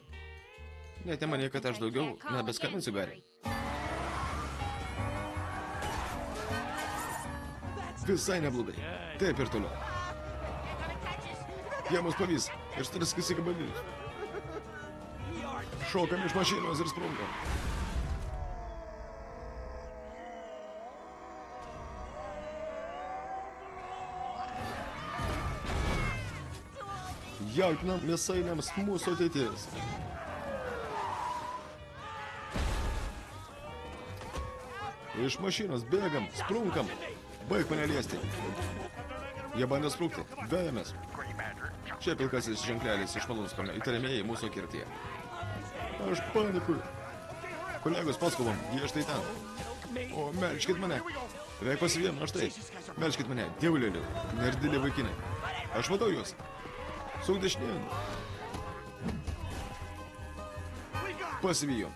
Net nemanė, kad aš daugiau nebeskambinsiu Gariai. Visai neblogai. Taip ir toliau. Jie mus pavys ir striskas į kabaninius. Šokam iš mašinos ir sprungam. Jautinam mėsainiams mūsų ateitis. Iš mašinos bėgam, sprunkam. Baig mane liesti. Jie bandė sprukti. Vejamės. Čia pilkasis ženklelis iš malūnsparnio. Įtariamieji mūsų akirtyje. Aš panikuoju. Kolegos, paskubom. Jie štai ten. O, melčkit mane. Beveik pasivėjom, na štai. Melskit mane, dievulėliu. Nerdėlė vaikinai. Aš matau juos. Suk dešinėn. Pasivėjom.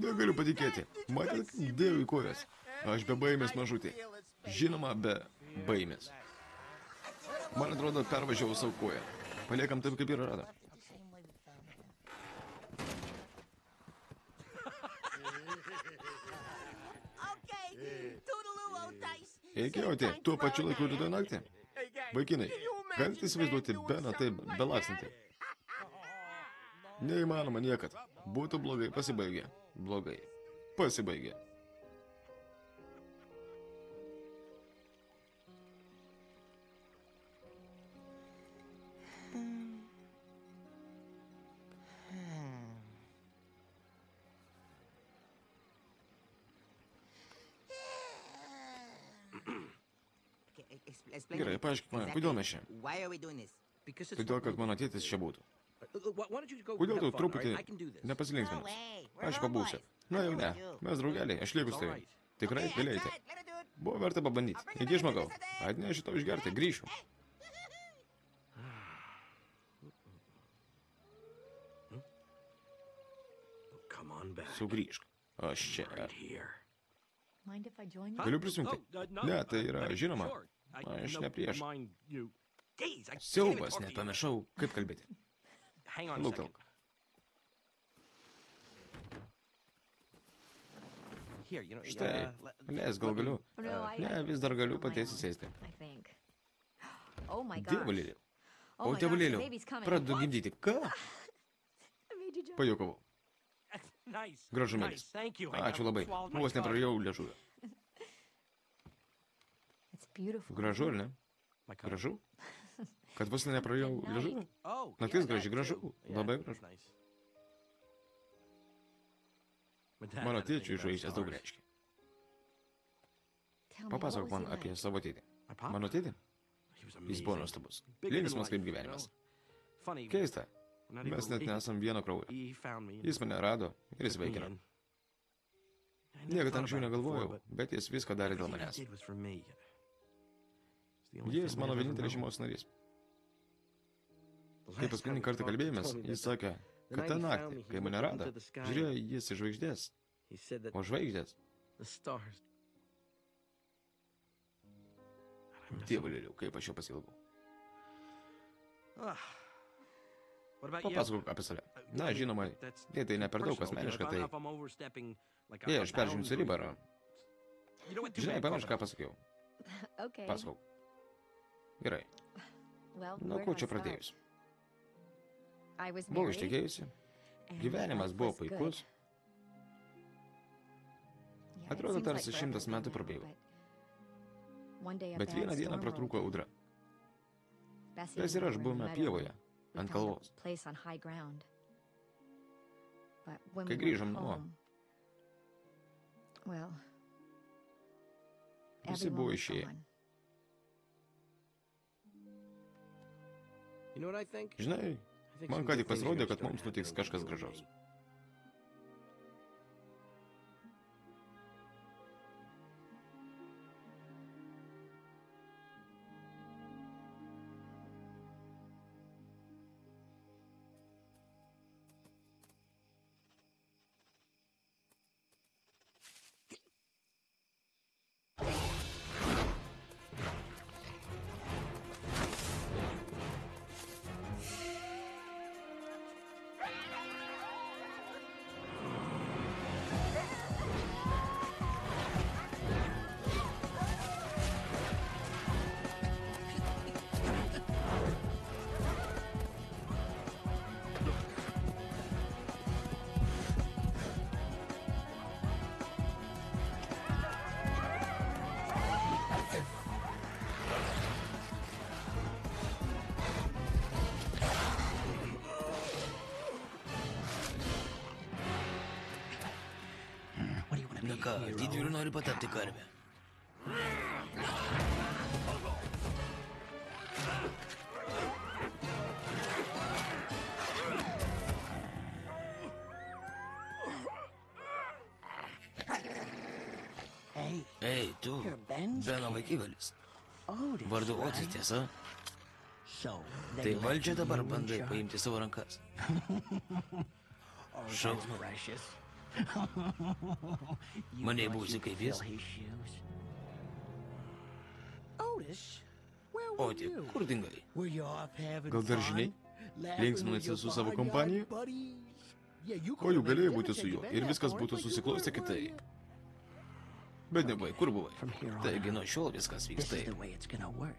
Negaliu patikėti. Matėt, kaip dėjau į kojas. Aš be baimės mažutė. Žinoma, be baimės. Man atrodo, pervažiavau savo koją. Paliekam taip, kaip yra rada. Iki jautė, tuo pačiu laiku rytoj naktį. Vaikinai, galite įsivaizduoti Beną taip belaksantį? Neįmanoma niekad. Būtų blogai pasibaigę. Blogai. Pasibaigė. Paaiškink man, kodėl mes čia? Todėl, kad mano tėtis čia būtų. Uh, Kodėl tu truputį this. nepasilinksminęs? Aš pabūsiu. Na jau ne, mes draugeliai, aš lieku su tavimi. Tikrai galėjai. Buvo verta pabandyti. Iki žmogau. Atnešiu tau išgerti, grįšiu. Sugrįžk. Aš čia. Galiu prisijungti? Oh, uh, Ne, tai yra uh, žinoma. Sure. I- Aš no, ne prieš. mind you. Jeez, I can't even Siaubas, talk to net you. pamiršau, kaip kalbėti. Hang on a Luktelk. second. Here, you know, Štai, uh, let- les, gal let me- galiu. Oh, no, I- Ne, I- vis dar galiu on my paties own, įsėsti. I think. Oh my gosh. Dievulėliu. Oh O my gosh, the dievulėliu, baby's coming. pradedu gimdyti. Ką? I made you jump. Pajokavau. Nice. Gražumėlis. Nice. Thank you. I Ačiū labai. swallowed my Vos tongue. neprarėjau liežuvio. Gražu, ar ne? Gražu? Kad vos neprarėjau liežuvio? Oh, Naktis graži, gražu. Labai gražu. Mano tėčiui žvaigždės daug reiškia. Papasakok man apie savo tėtį. Mano tėtį? Jis buvo nuostabus. Linksmas kaip gyvenimas. Keista. Mes net nesam vieno kraujo. Jis mane rado ir. I never Niekad anksčiau negalvojau, bet jis viską darė dėl manęs. Jis mano vienintelis šeimos narys. Kai paskutinį kartą kalbėjomės, jis sakė, kad tą naktį, kai mane rado, žiūrėjo jis į žvaigždės, o žvaigždės, dievulėliu, kaip aš jo pasilgau. Papasakok apie save. Na, žinoma, jei tai ne per daug asmeniška, tai jei aš boundary- ribą, ar... Žinai, pamiršk, ką pasakiau. Pasakok. Gerai, nuo ko čia pradėjus? Buvau and gyvenimas buvo puikus, Atrodo, tarsi šimtas metų prabėgo. bet vieną dieną pratrūko audra. And ir aš buvome pievoje, ant kalvos. Kai grįžom namo, Visi buvo išėję. Žinai, man ką tik pasirodė, kad mums nutiks kažkas gražaus. Karvę. Hey, Ei, tu, you're Ben's Beno kid. vaikygalis. Otis, Vardu? Otis, tiesa? Tai valdžią dabar bandai paimti savo rankas. Šaunu. Mane būsi kaip jis? Oti, you? kur dingai? Gal dar? Laughing Linksminasi su savo kompanija? buddies? Yeah, you O could've juk made galėjai būti su juo ir viskas būtų susiklostę kitaip. Bet nebuvai, kur buvai? Taigi nuo šiol viskas vyks this is taip. the way it's gonna work.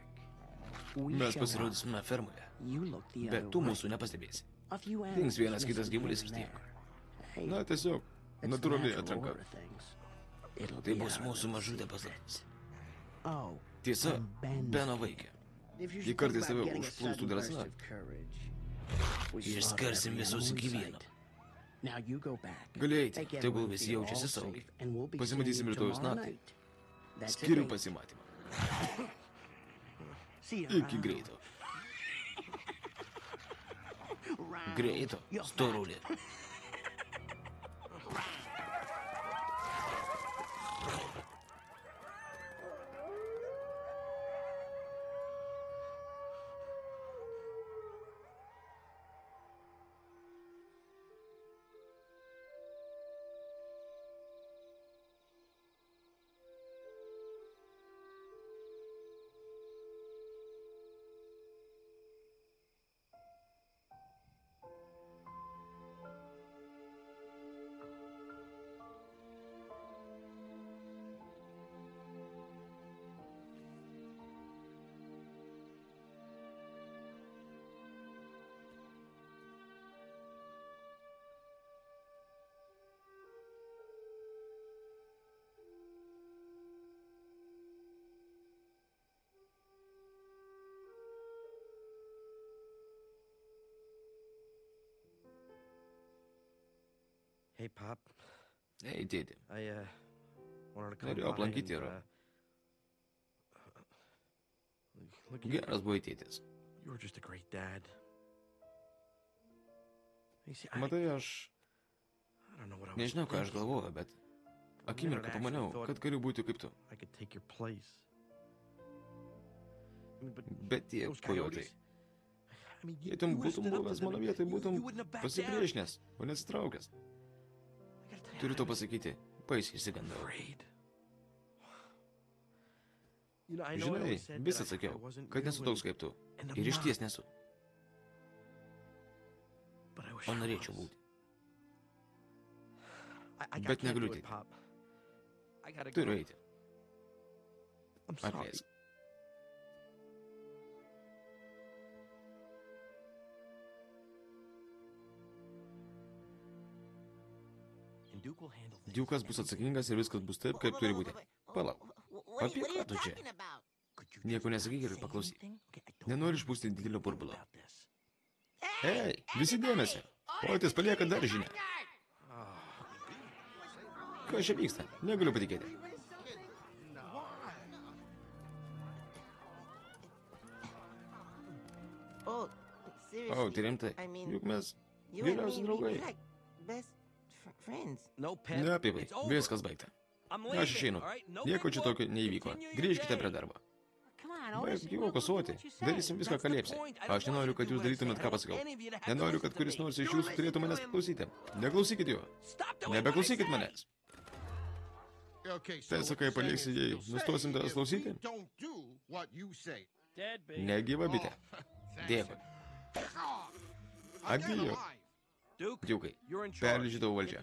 We Mes pasirodysime Fermoje. you look the Bet other tu way. mūsų nepastebėsi. A few Dings vienas kitas gyvulis ir tiek. Na, tiesiog, it's the natūrali natural atranka. Tai bus mūsų mažutė paslaptis. Tiesa, Beno vaikė. Jei kartais a užplūstų drąsa, Išskarsim visus iki vieno. Gali eiti, tegul visi jaučiasi saugiai. Pasimatysim rytojus naktį. Skiriu pasimatymą. Iki greito. Greito, storulė. Hey, Pop. Ei, dėdė. I, uh, wanted to come Norėjau aplankyti ir uh, geras buvai tėtis. You were just a great dad. See, I, Matai, aš I don't know what I was Nežinau, ką aš galvoju, bet akimirką pamaniau, kad galiu būti kaip tu. Bet tie kojotai. Jei would've būtum buvęs mano you- būtum pasipriešinęs, o nesitraukęs. Turiu to pasakyti, baisiai išsigandau. Žinai, vis atsakiau, kad nesu toks kaip tu. Ir iš ties nesu, o norėčiau būti. Bet negaliu gotta Turiu eiti. Atleisk. Diukas bus atsakingas ir viskas bus taip, kaip turi būti. Palauk, Apie ką tu čia? Nieko nesakyk ir paklausyk. Nenoriu išpūsti didelio burbulo. Ei, visi dėmesio. Otis palieka dar žinią. Kas čia vyksta? Negaliu patikėti. Oh. O, tai rimtai. Juk mes geriausi draugai. Neapivai, It's over. viskas baigta. I'm Aš išeinu. Nieko čia tokio neįvyko. Grįžkite prie darbo. Come on, Baik Otis. gyvo say. Darysim viską, ką liepsi. Aš nenoriu, kad jūs darytumėt, ką pasakiau. Nenoriu, kad kuris nors iš jūsų turėtų manęs klausyti. Neklausykit jo. Nebeklausykit say. manęs. Tai sakai, paliksi, jei nustosim tavęs klausyti? Negyva bitė. Dėkui. Atgyjo. Diukai, Get valdžią.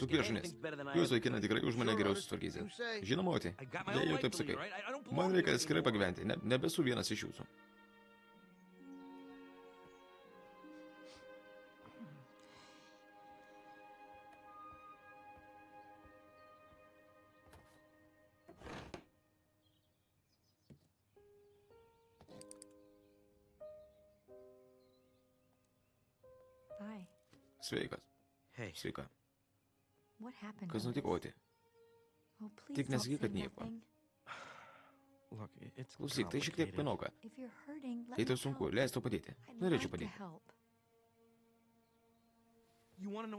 Su I Jūs vaikinai tikrai už mane geriau susitvarkysite. Žinoma, Oti, jei jau taip sakai. Man reikia atskirai pagyventi, ne, nebesu vienas iš jūsų. Sveikas. Hey, Sveika. Kas nutiko, Oti? Please Tik nesakyk, kad nieko. Klausyk, tai šiek tiek Jei me tau sunku, leis tau padėti. Norėčiau to padėti. to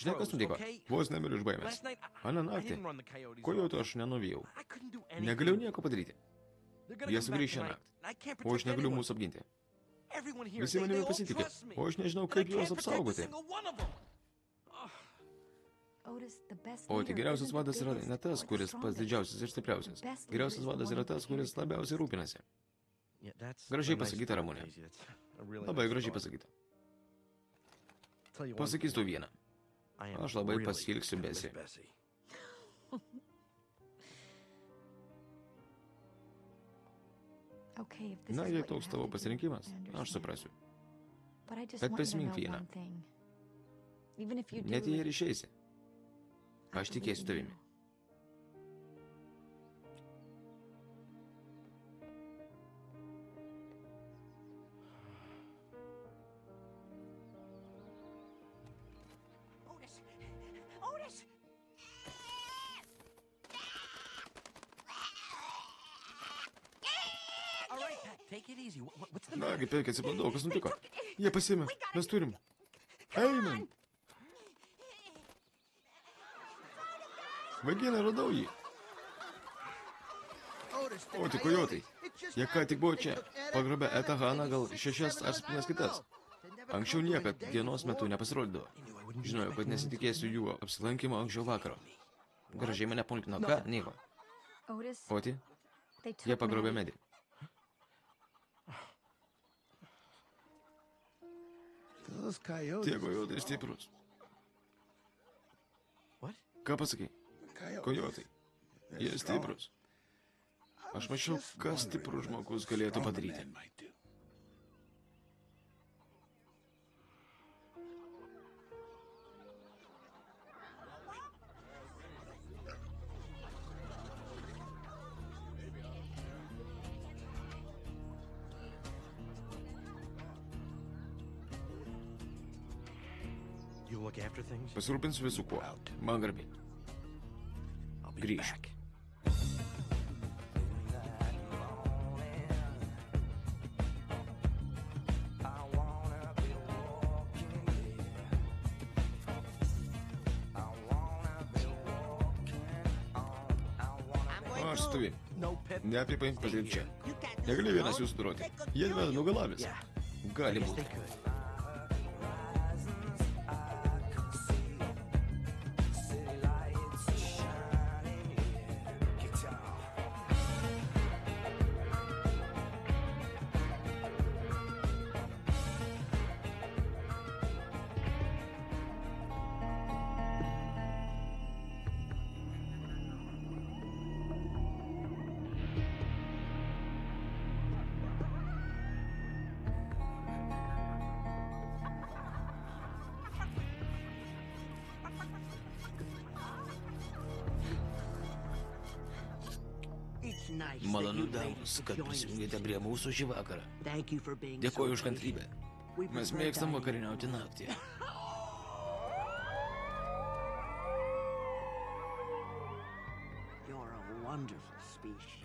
Žinai, kas nutiko? Vos nemiriu iš baimės. Aną naktį. Kojotų off. aš anything. Negalėjau nieko padaryti. Jie sugrįš šią naktį. O aš negaliu mūsų apginti. Everyone here, Visi manimi pasitikė. O aš nežinau, kaip juos apsaugoti. single one of them. Otis, the best O leader tai geriausias vadas yra ne tas, kuris pats didžiausias ir stipriausias. The best leader Geriausias is the vadas yra tas, kuris labiausiai rūpinasi. Gražiai pasakyta, really Labai gražiai pasakyta. Pasakysiu vieną. Aš labai really pasiilgsiu Okay, Na, jei toks tavo pasirinkimas, aš suprasiu. Bet know vieną. one thing. Even if you do Net jei ir išeisi, aš tikėsiu tavimi. Reikia atsipladau, kas nutiko? Jie pasimė, mes turim. Einam. Vagina, radau jį. O, tik kojotai. Jie ką tik buvo čia. Pagrobė Etą Haną gal šešias ar septynias kitas. Anksčiau niekad dienos metu nepasirodydavo. Žinojau, kad nesitikėsiu jų apsilankimo anksčiau vakaro. Gražiai mane pulkino. Ką? Nieko. Oti, jie pagrobė medį. Tie kojotai stiprus. What? Ką pasakai? Kojotai. Jie stiprus. Aš mačiau, kas stiprus žmogus galėtų padaryti. Pasirūpinsiu visų kuo. Man be Grįžk. aš su tavim. No pep. Neapipai, pasilik čia. You got this. Negali vienas jūsų duroti. Jie dvi nugalavęs. Gali būti. Kad prisijungėte prie mūsų šį vakarą. Dėkoju už kantrybę. Mes mėgstam dining. vakarieniauti naktį.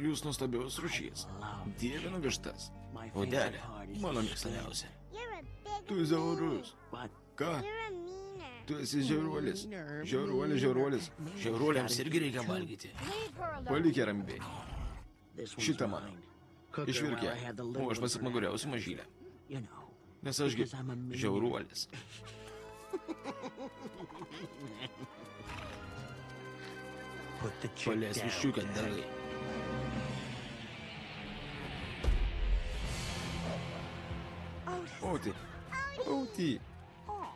Jūs nuostabiaus rušies. Dievinu vištas. Odelė, mano mėgstamiausia. Tu zaurus. But Ką? Tu esi žiauruolis. Žiauruolis, žiauruolis. Žiauruoliams irgi reikia valgyti. Leave her alone. Palik ją rambiai. Šitą mano. Mine. Cook her Išvirk while ją. I have the O aš pasikmaguriausiu mažylę. Nes ašgi žiauruolis. Palės. Oh,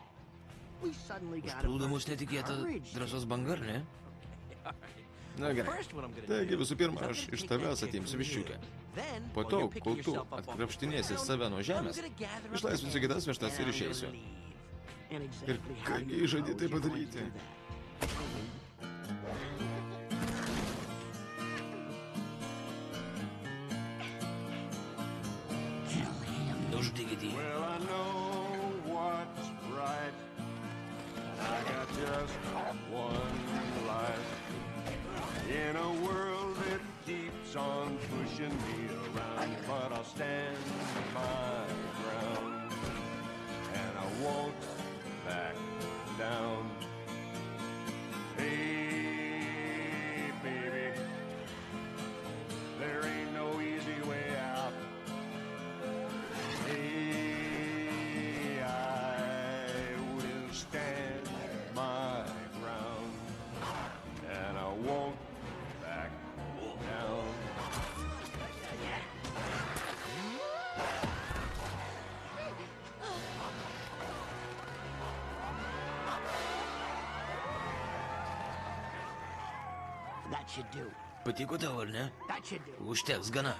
we suddenly got Užplūdo mus netikėta drąsos banga, ar ne? Na gerai. Taigi visų pirma, aš iš tavęs atimsiu viščiukę. Po to, kol tu atkrapštinėsi save nuo žemės, išlaisvinsiu kitas vištas ir išeisiu. Ir you žadi tai padaryti? jį. Well, I know what's right. I got just one life. In a world that keeps on pushing me around, but I'll stand my ground. And I won't back down. Patiko tau, ar ne? That should do. Užteks gana.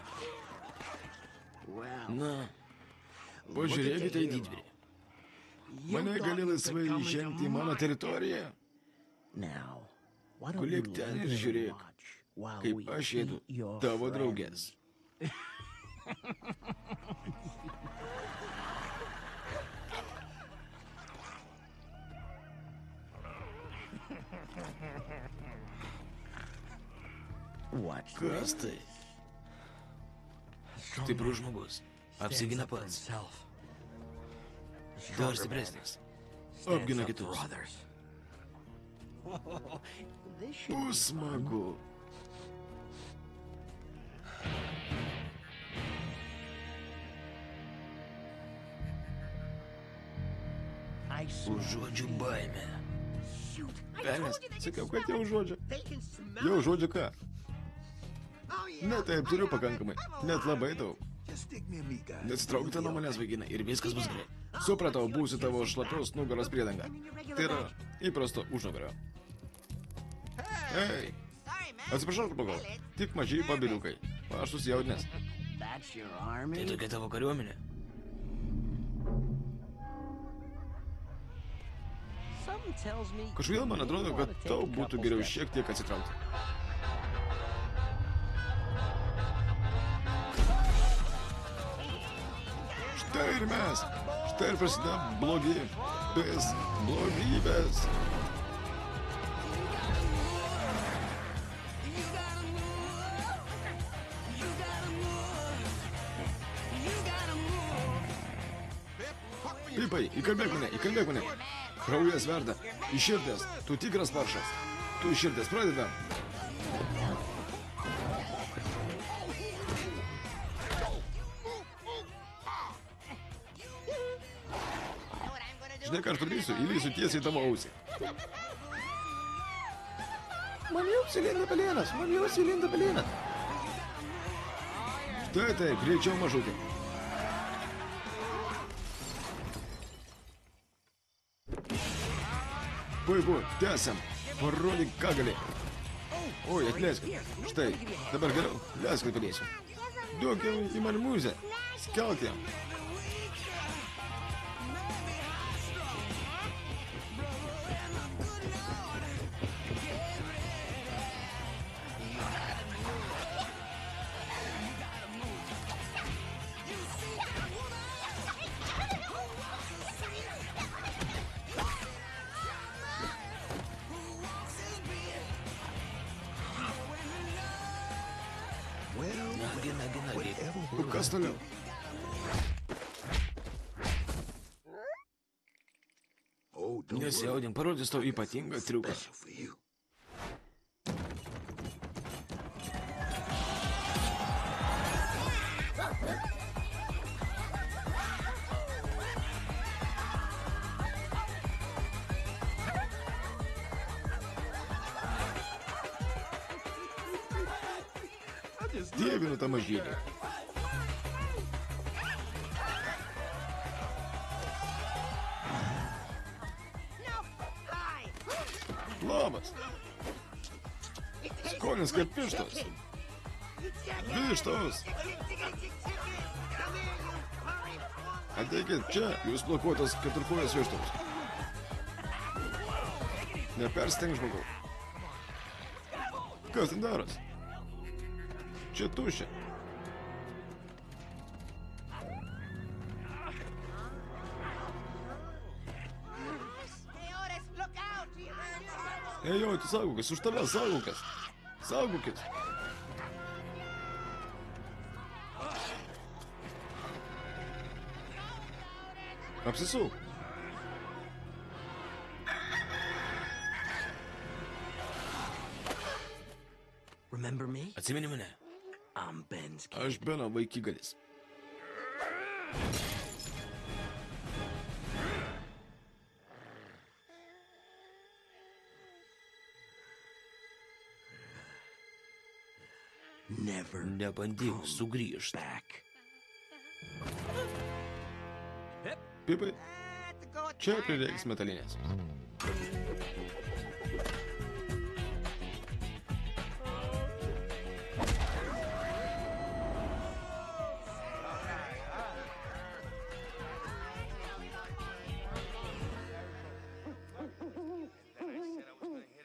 Na, pažiūrėkite į didvyrį. Mane gali laisvai įžengti į mano teritoriją. you ten ir žiūrėk, kaip aš your tavo draugės. Watch Kas tai? Stiprus žmogus. Apsigina pats. Dar stipresnis. Apgina kitus. This should Bus smagu. I saw Užuodžiu baimę. Ne, taip, turiu pakankamai. Net labai daug. Just stick me a meat guy. Nesitraukite nuo manęs, vaikinai, ir viskas bus gerai. Supratau, būsiu tavo šlapios nugaros priedanga. Tai yra įprasto užnugario. Ei, atsiprašau, žmogau. Tik mažiai pabiriukai. Aš susijaudinęs. Tai tokia tavo kariuomenė. Kažkodėl man atrodo, kad tau būtų geriau šiek tiek atsitraukti. Štai ir mes. Štai ir prasideda blogi. Bez blogybės. Pipai, įkalbėk mane, įkalbėk mane. Kraujas verda. Iširdęs. Tu tikras paršas. Tu iširdęs. Pradedam. Žinai, ką aš padarysiu? Įlysiu tiesiai į tavo ausį. Man jau įlinda pelėnas, man jau įlinda pelėnas. Štai taip, greičiau mažutė. Puiku, tęsiam. Parodyk, ką gali. Oi, atleisk. Štai, dabar geriau. Leisk, kad padėsiu. Duok jam į marmūzę. Skelk jam. Nesijaudink, parodys tau ypatingą triuką. Skonis kaip pirštas. Vištos. Ateikit čia, jūs blokuotas keturkojas vištos. Nepersteng žmogau. Kas ten daros? Čia tušia. Jo, tu saugokis, už tave saugokis. Saugokit. Apsisuk. Remember me? Atsimeni mane? I'm Ben's kid. Aš Beno vaikigalis. Nebandyk sugrįžti. Pipai, čia prireiks metalinės.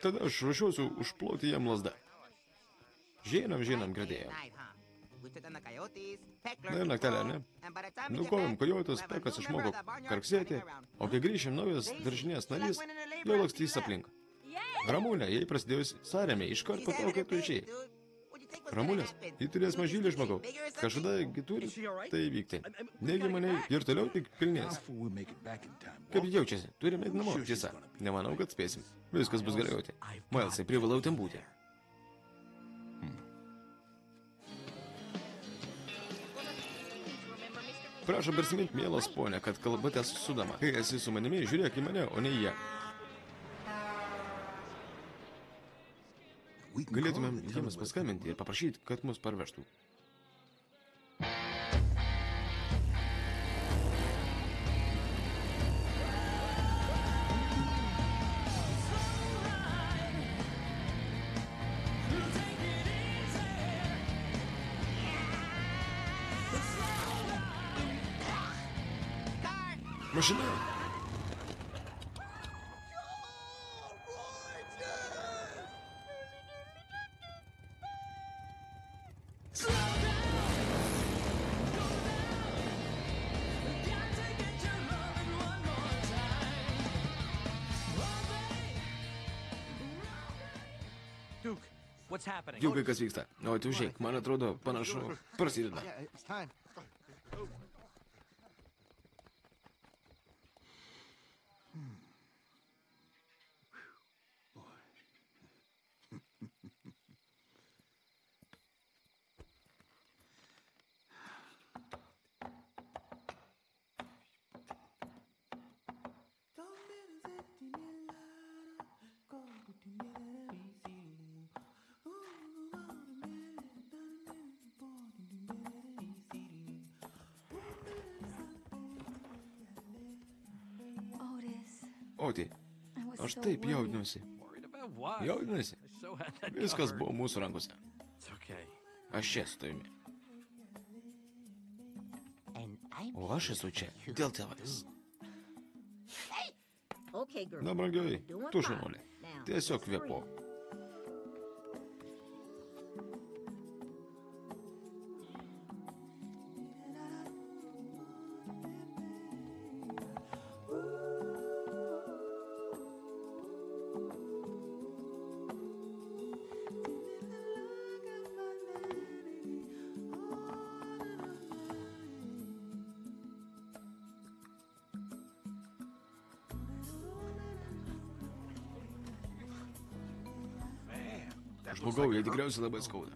Tada aš ruošiuosiu užploti jam lasdą. Žinom, žinom, girdėjau. Na ir naktelė, ne? Nukovėm kojotus, pekas išmoko karksėti, o kai grįšim naujas daržinės narys, jau lakstys aplink. Ramūlė, jei prasidėjus sąrėmė, iškart po to, kai tu išėjai. Ramūlės, ji turės mažylį žmogau. Kažkada turi tai įvykti. Negi mane ir toliau tik pilnės. Kaip jaučiasi? Turime eiti namo, tiesa. Nemanau, kad spėsim. Viskas bus gerai jauti. Mailsai, privalau ten būti. Prašom prisiminti, mielas ponė, kad kalbate su dama. Kai esi su manimi, žiūrėk į mane, o ne į ją. Galėtumėm jiems paskambinti ir paprašyti, kad mus parvežtų. Jau kas vyksta. O tu žiūrėk, man atrodo, panašu, prasideda. Oti, aš taip jaudinuosi. Worried about what? Jaudinasi. I so had that Viskas buvo mūsų rankose. Aš čia su tavimi. O aš esu čia dėl tavęs. Na, brangioji, tu. Now, Tiesiog as jie tikriausiai labai skauda.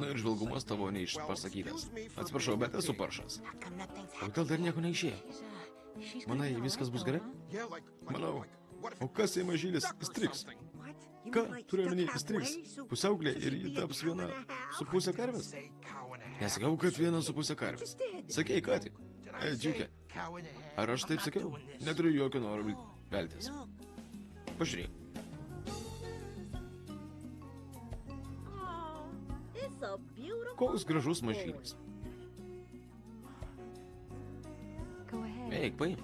Na ir žvalgumas tavo neišpasakytas. Atsiprašau, bet esu paršas. O gal dar nieko neišėjo? Manai, viskas bus gerai? Manau. O kas jei mažylis įstriks? Ką turiu omeny įstriks? Pusiauklė ir ji taps viena su pusė karvės? Nesakau, kad viena su pusė karvės. Sakei, ką tik. Ei, džiukė. Ar aš taip sakiau? Neturiu jokio noro veltis. Pažiūrėk. Beautiful. Koks gražus mažylis. Go ahead. Eik, paim.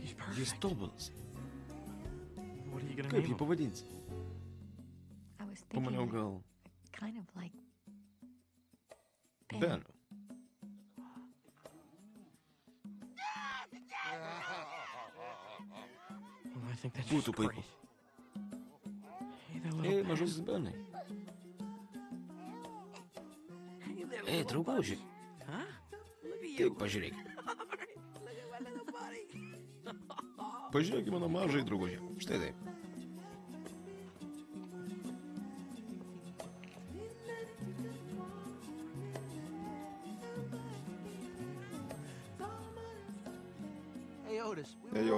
He's perfect. Jis tobulas. What are you gonna Kaip name jį him? pavadinsi? I was Pamaniau, thinking gal kind Well, I think that's just Būtų puiku. great. Hey there, little Ei, mažasis Benai. Ei,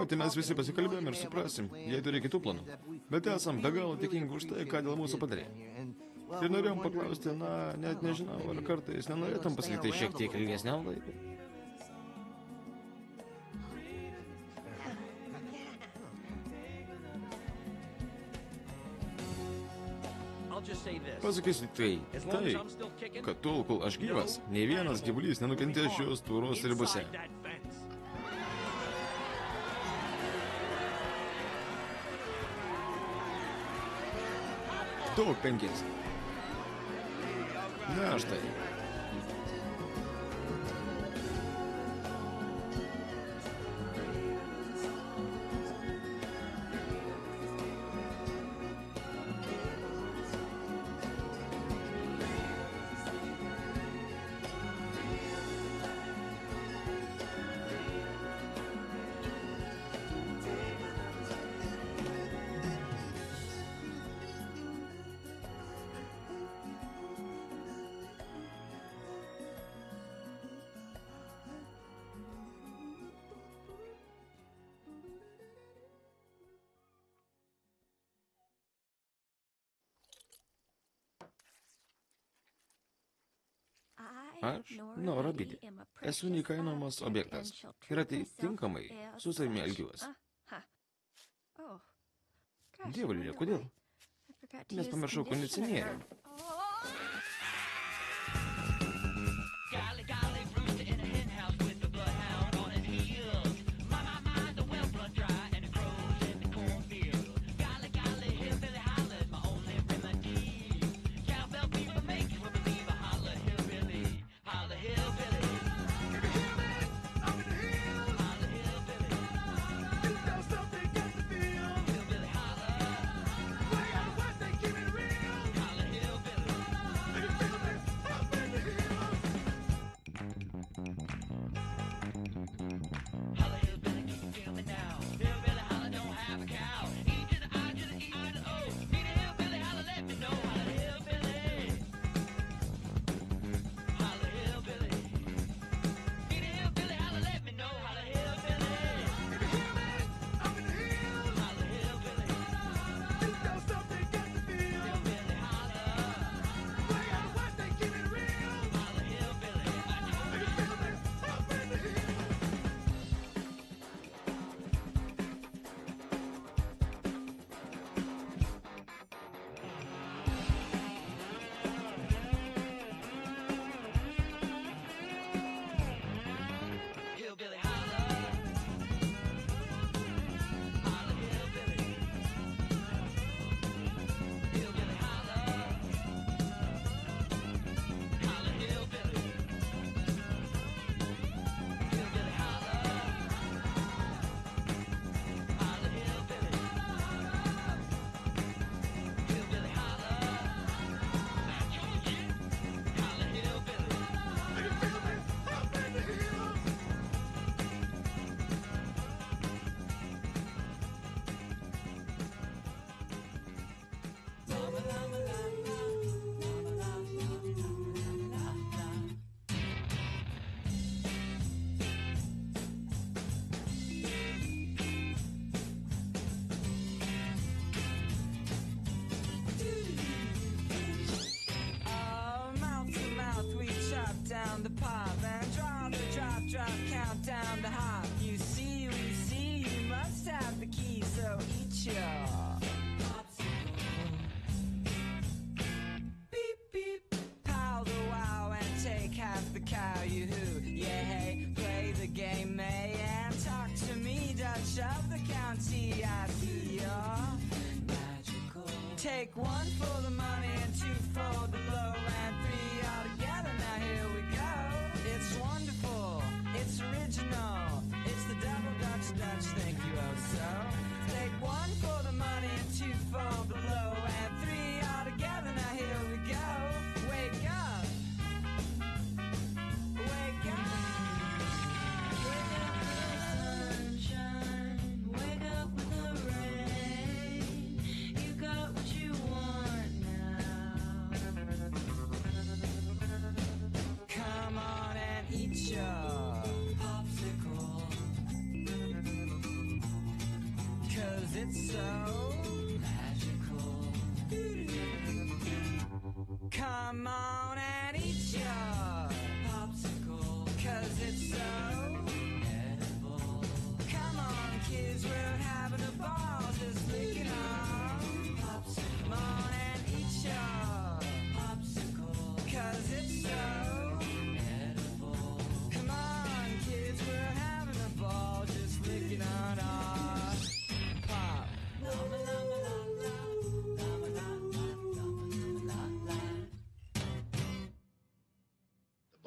jo, tai mes visi pasikalbėjom ir suprasim, jei turi kitų planų. Bet esam be galo dėkingi už tai, ką dėl mūsų padarė. Ir norėjom paklausti, na, net nežinau, ar kartais nenorėtum pasilikti šiek tiek ilgesniam laikui. Pasakysiu tai, tai, kad tol, kol aš gyvas, nei vienas gyvulys nenukentės šios tūros ribose. Inside that fence. Daug esu neįkainojamas objektas ir atitinkamai su savimi elgiuosi. Dievalyje, kodėl? Nes pamiršau kondicionierių.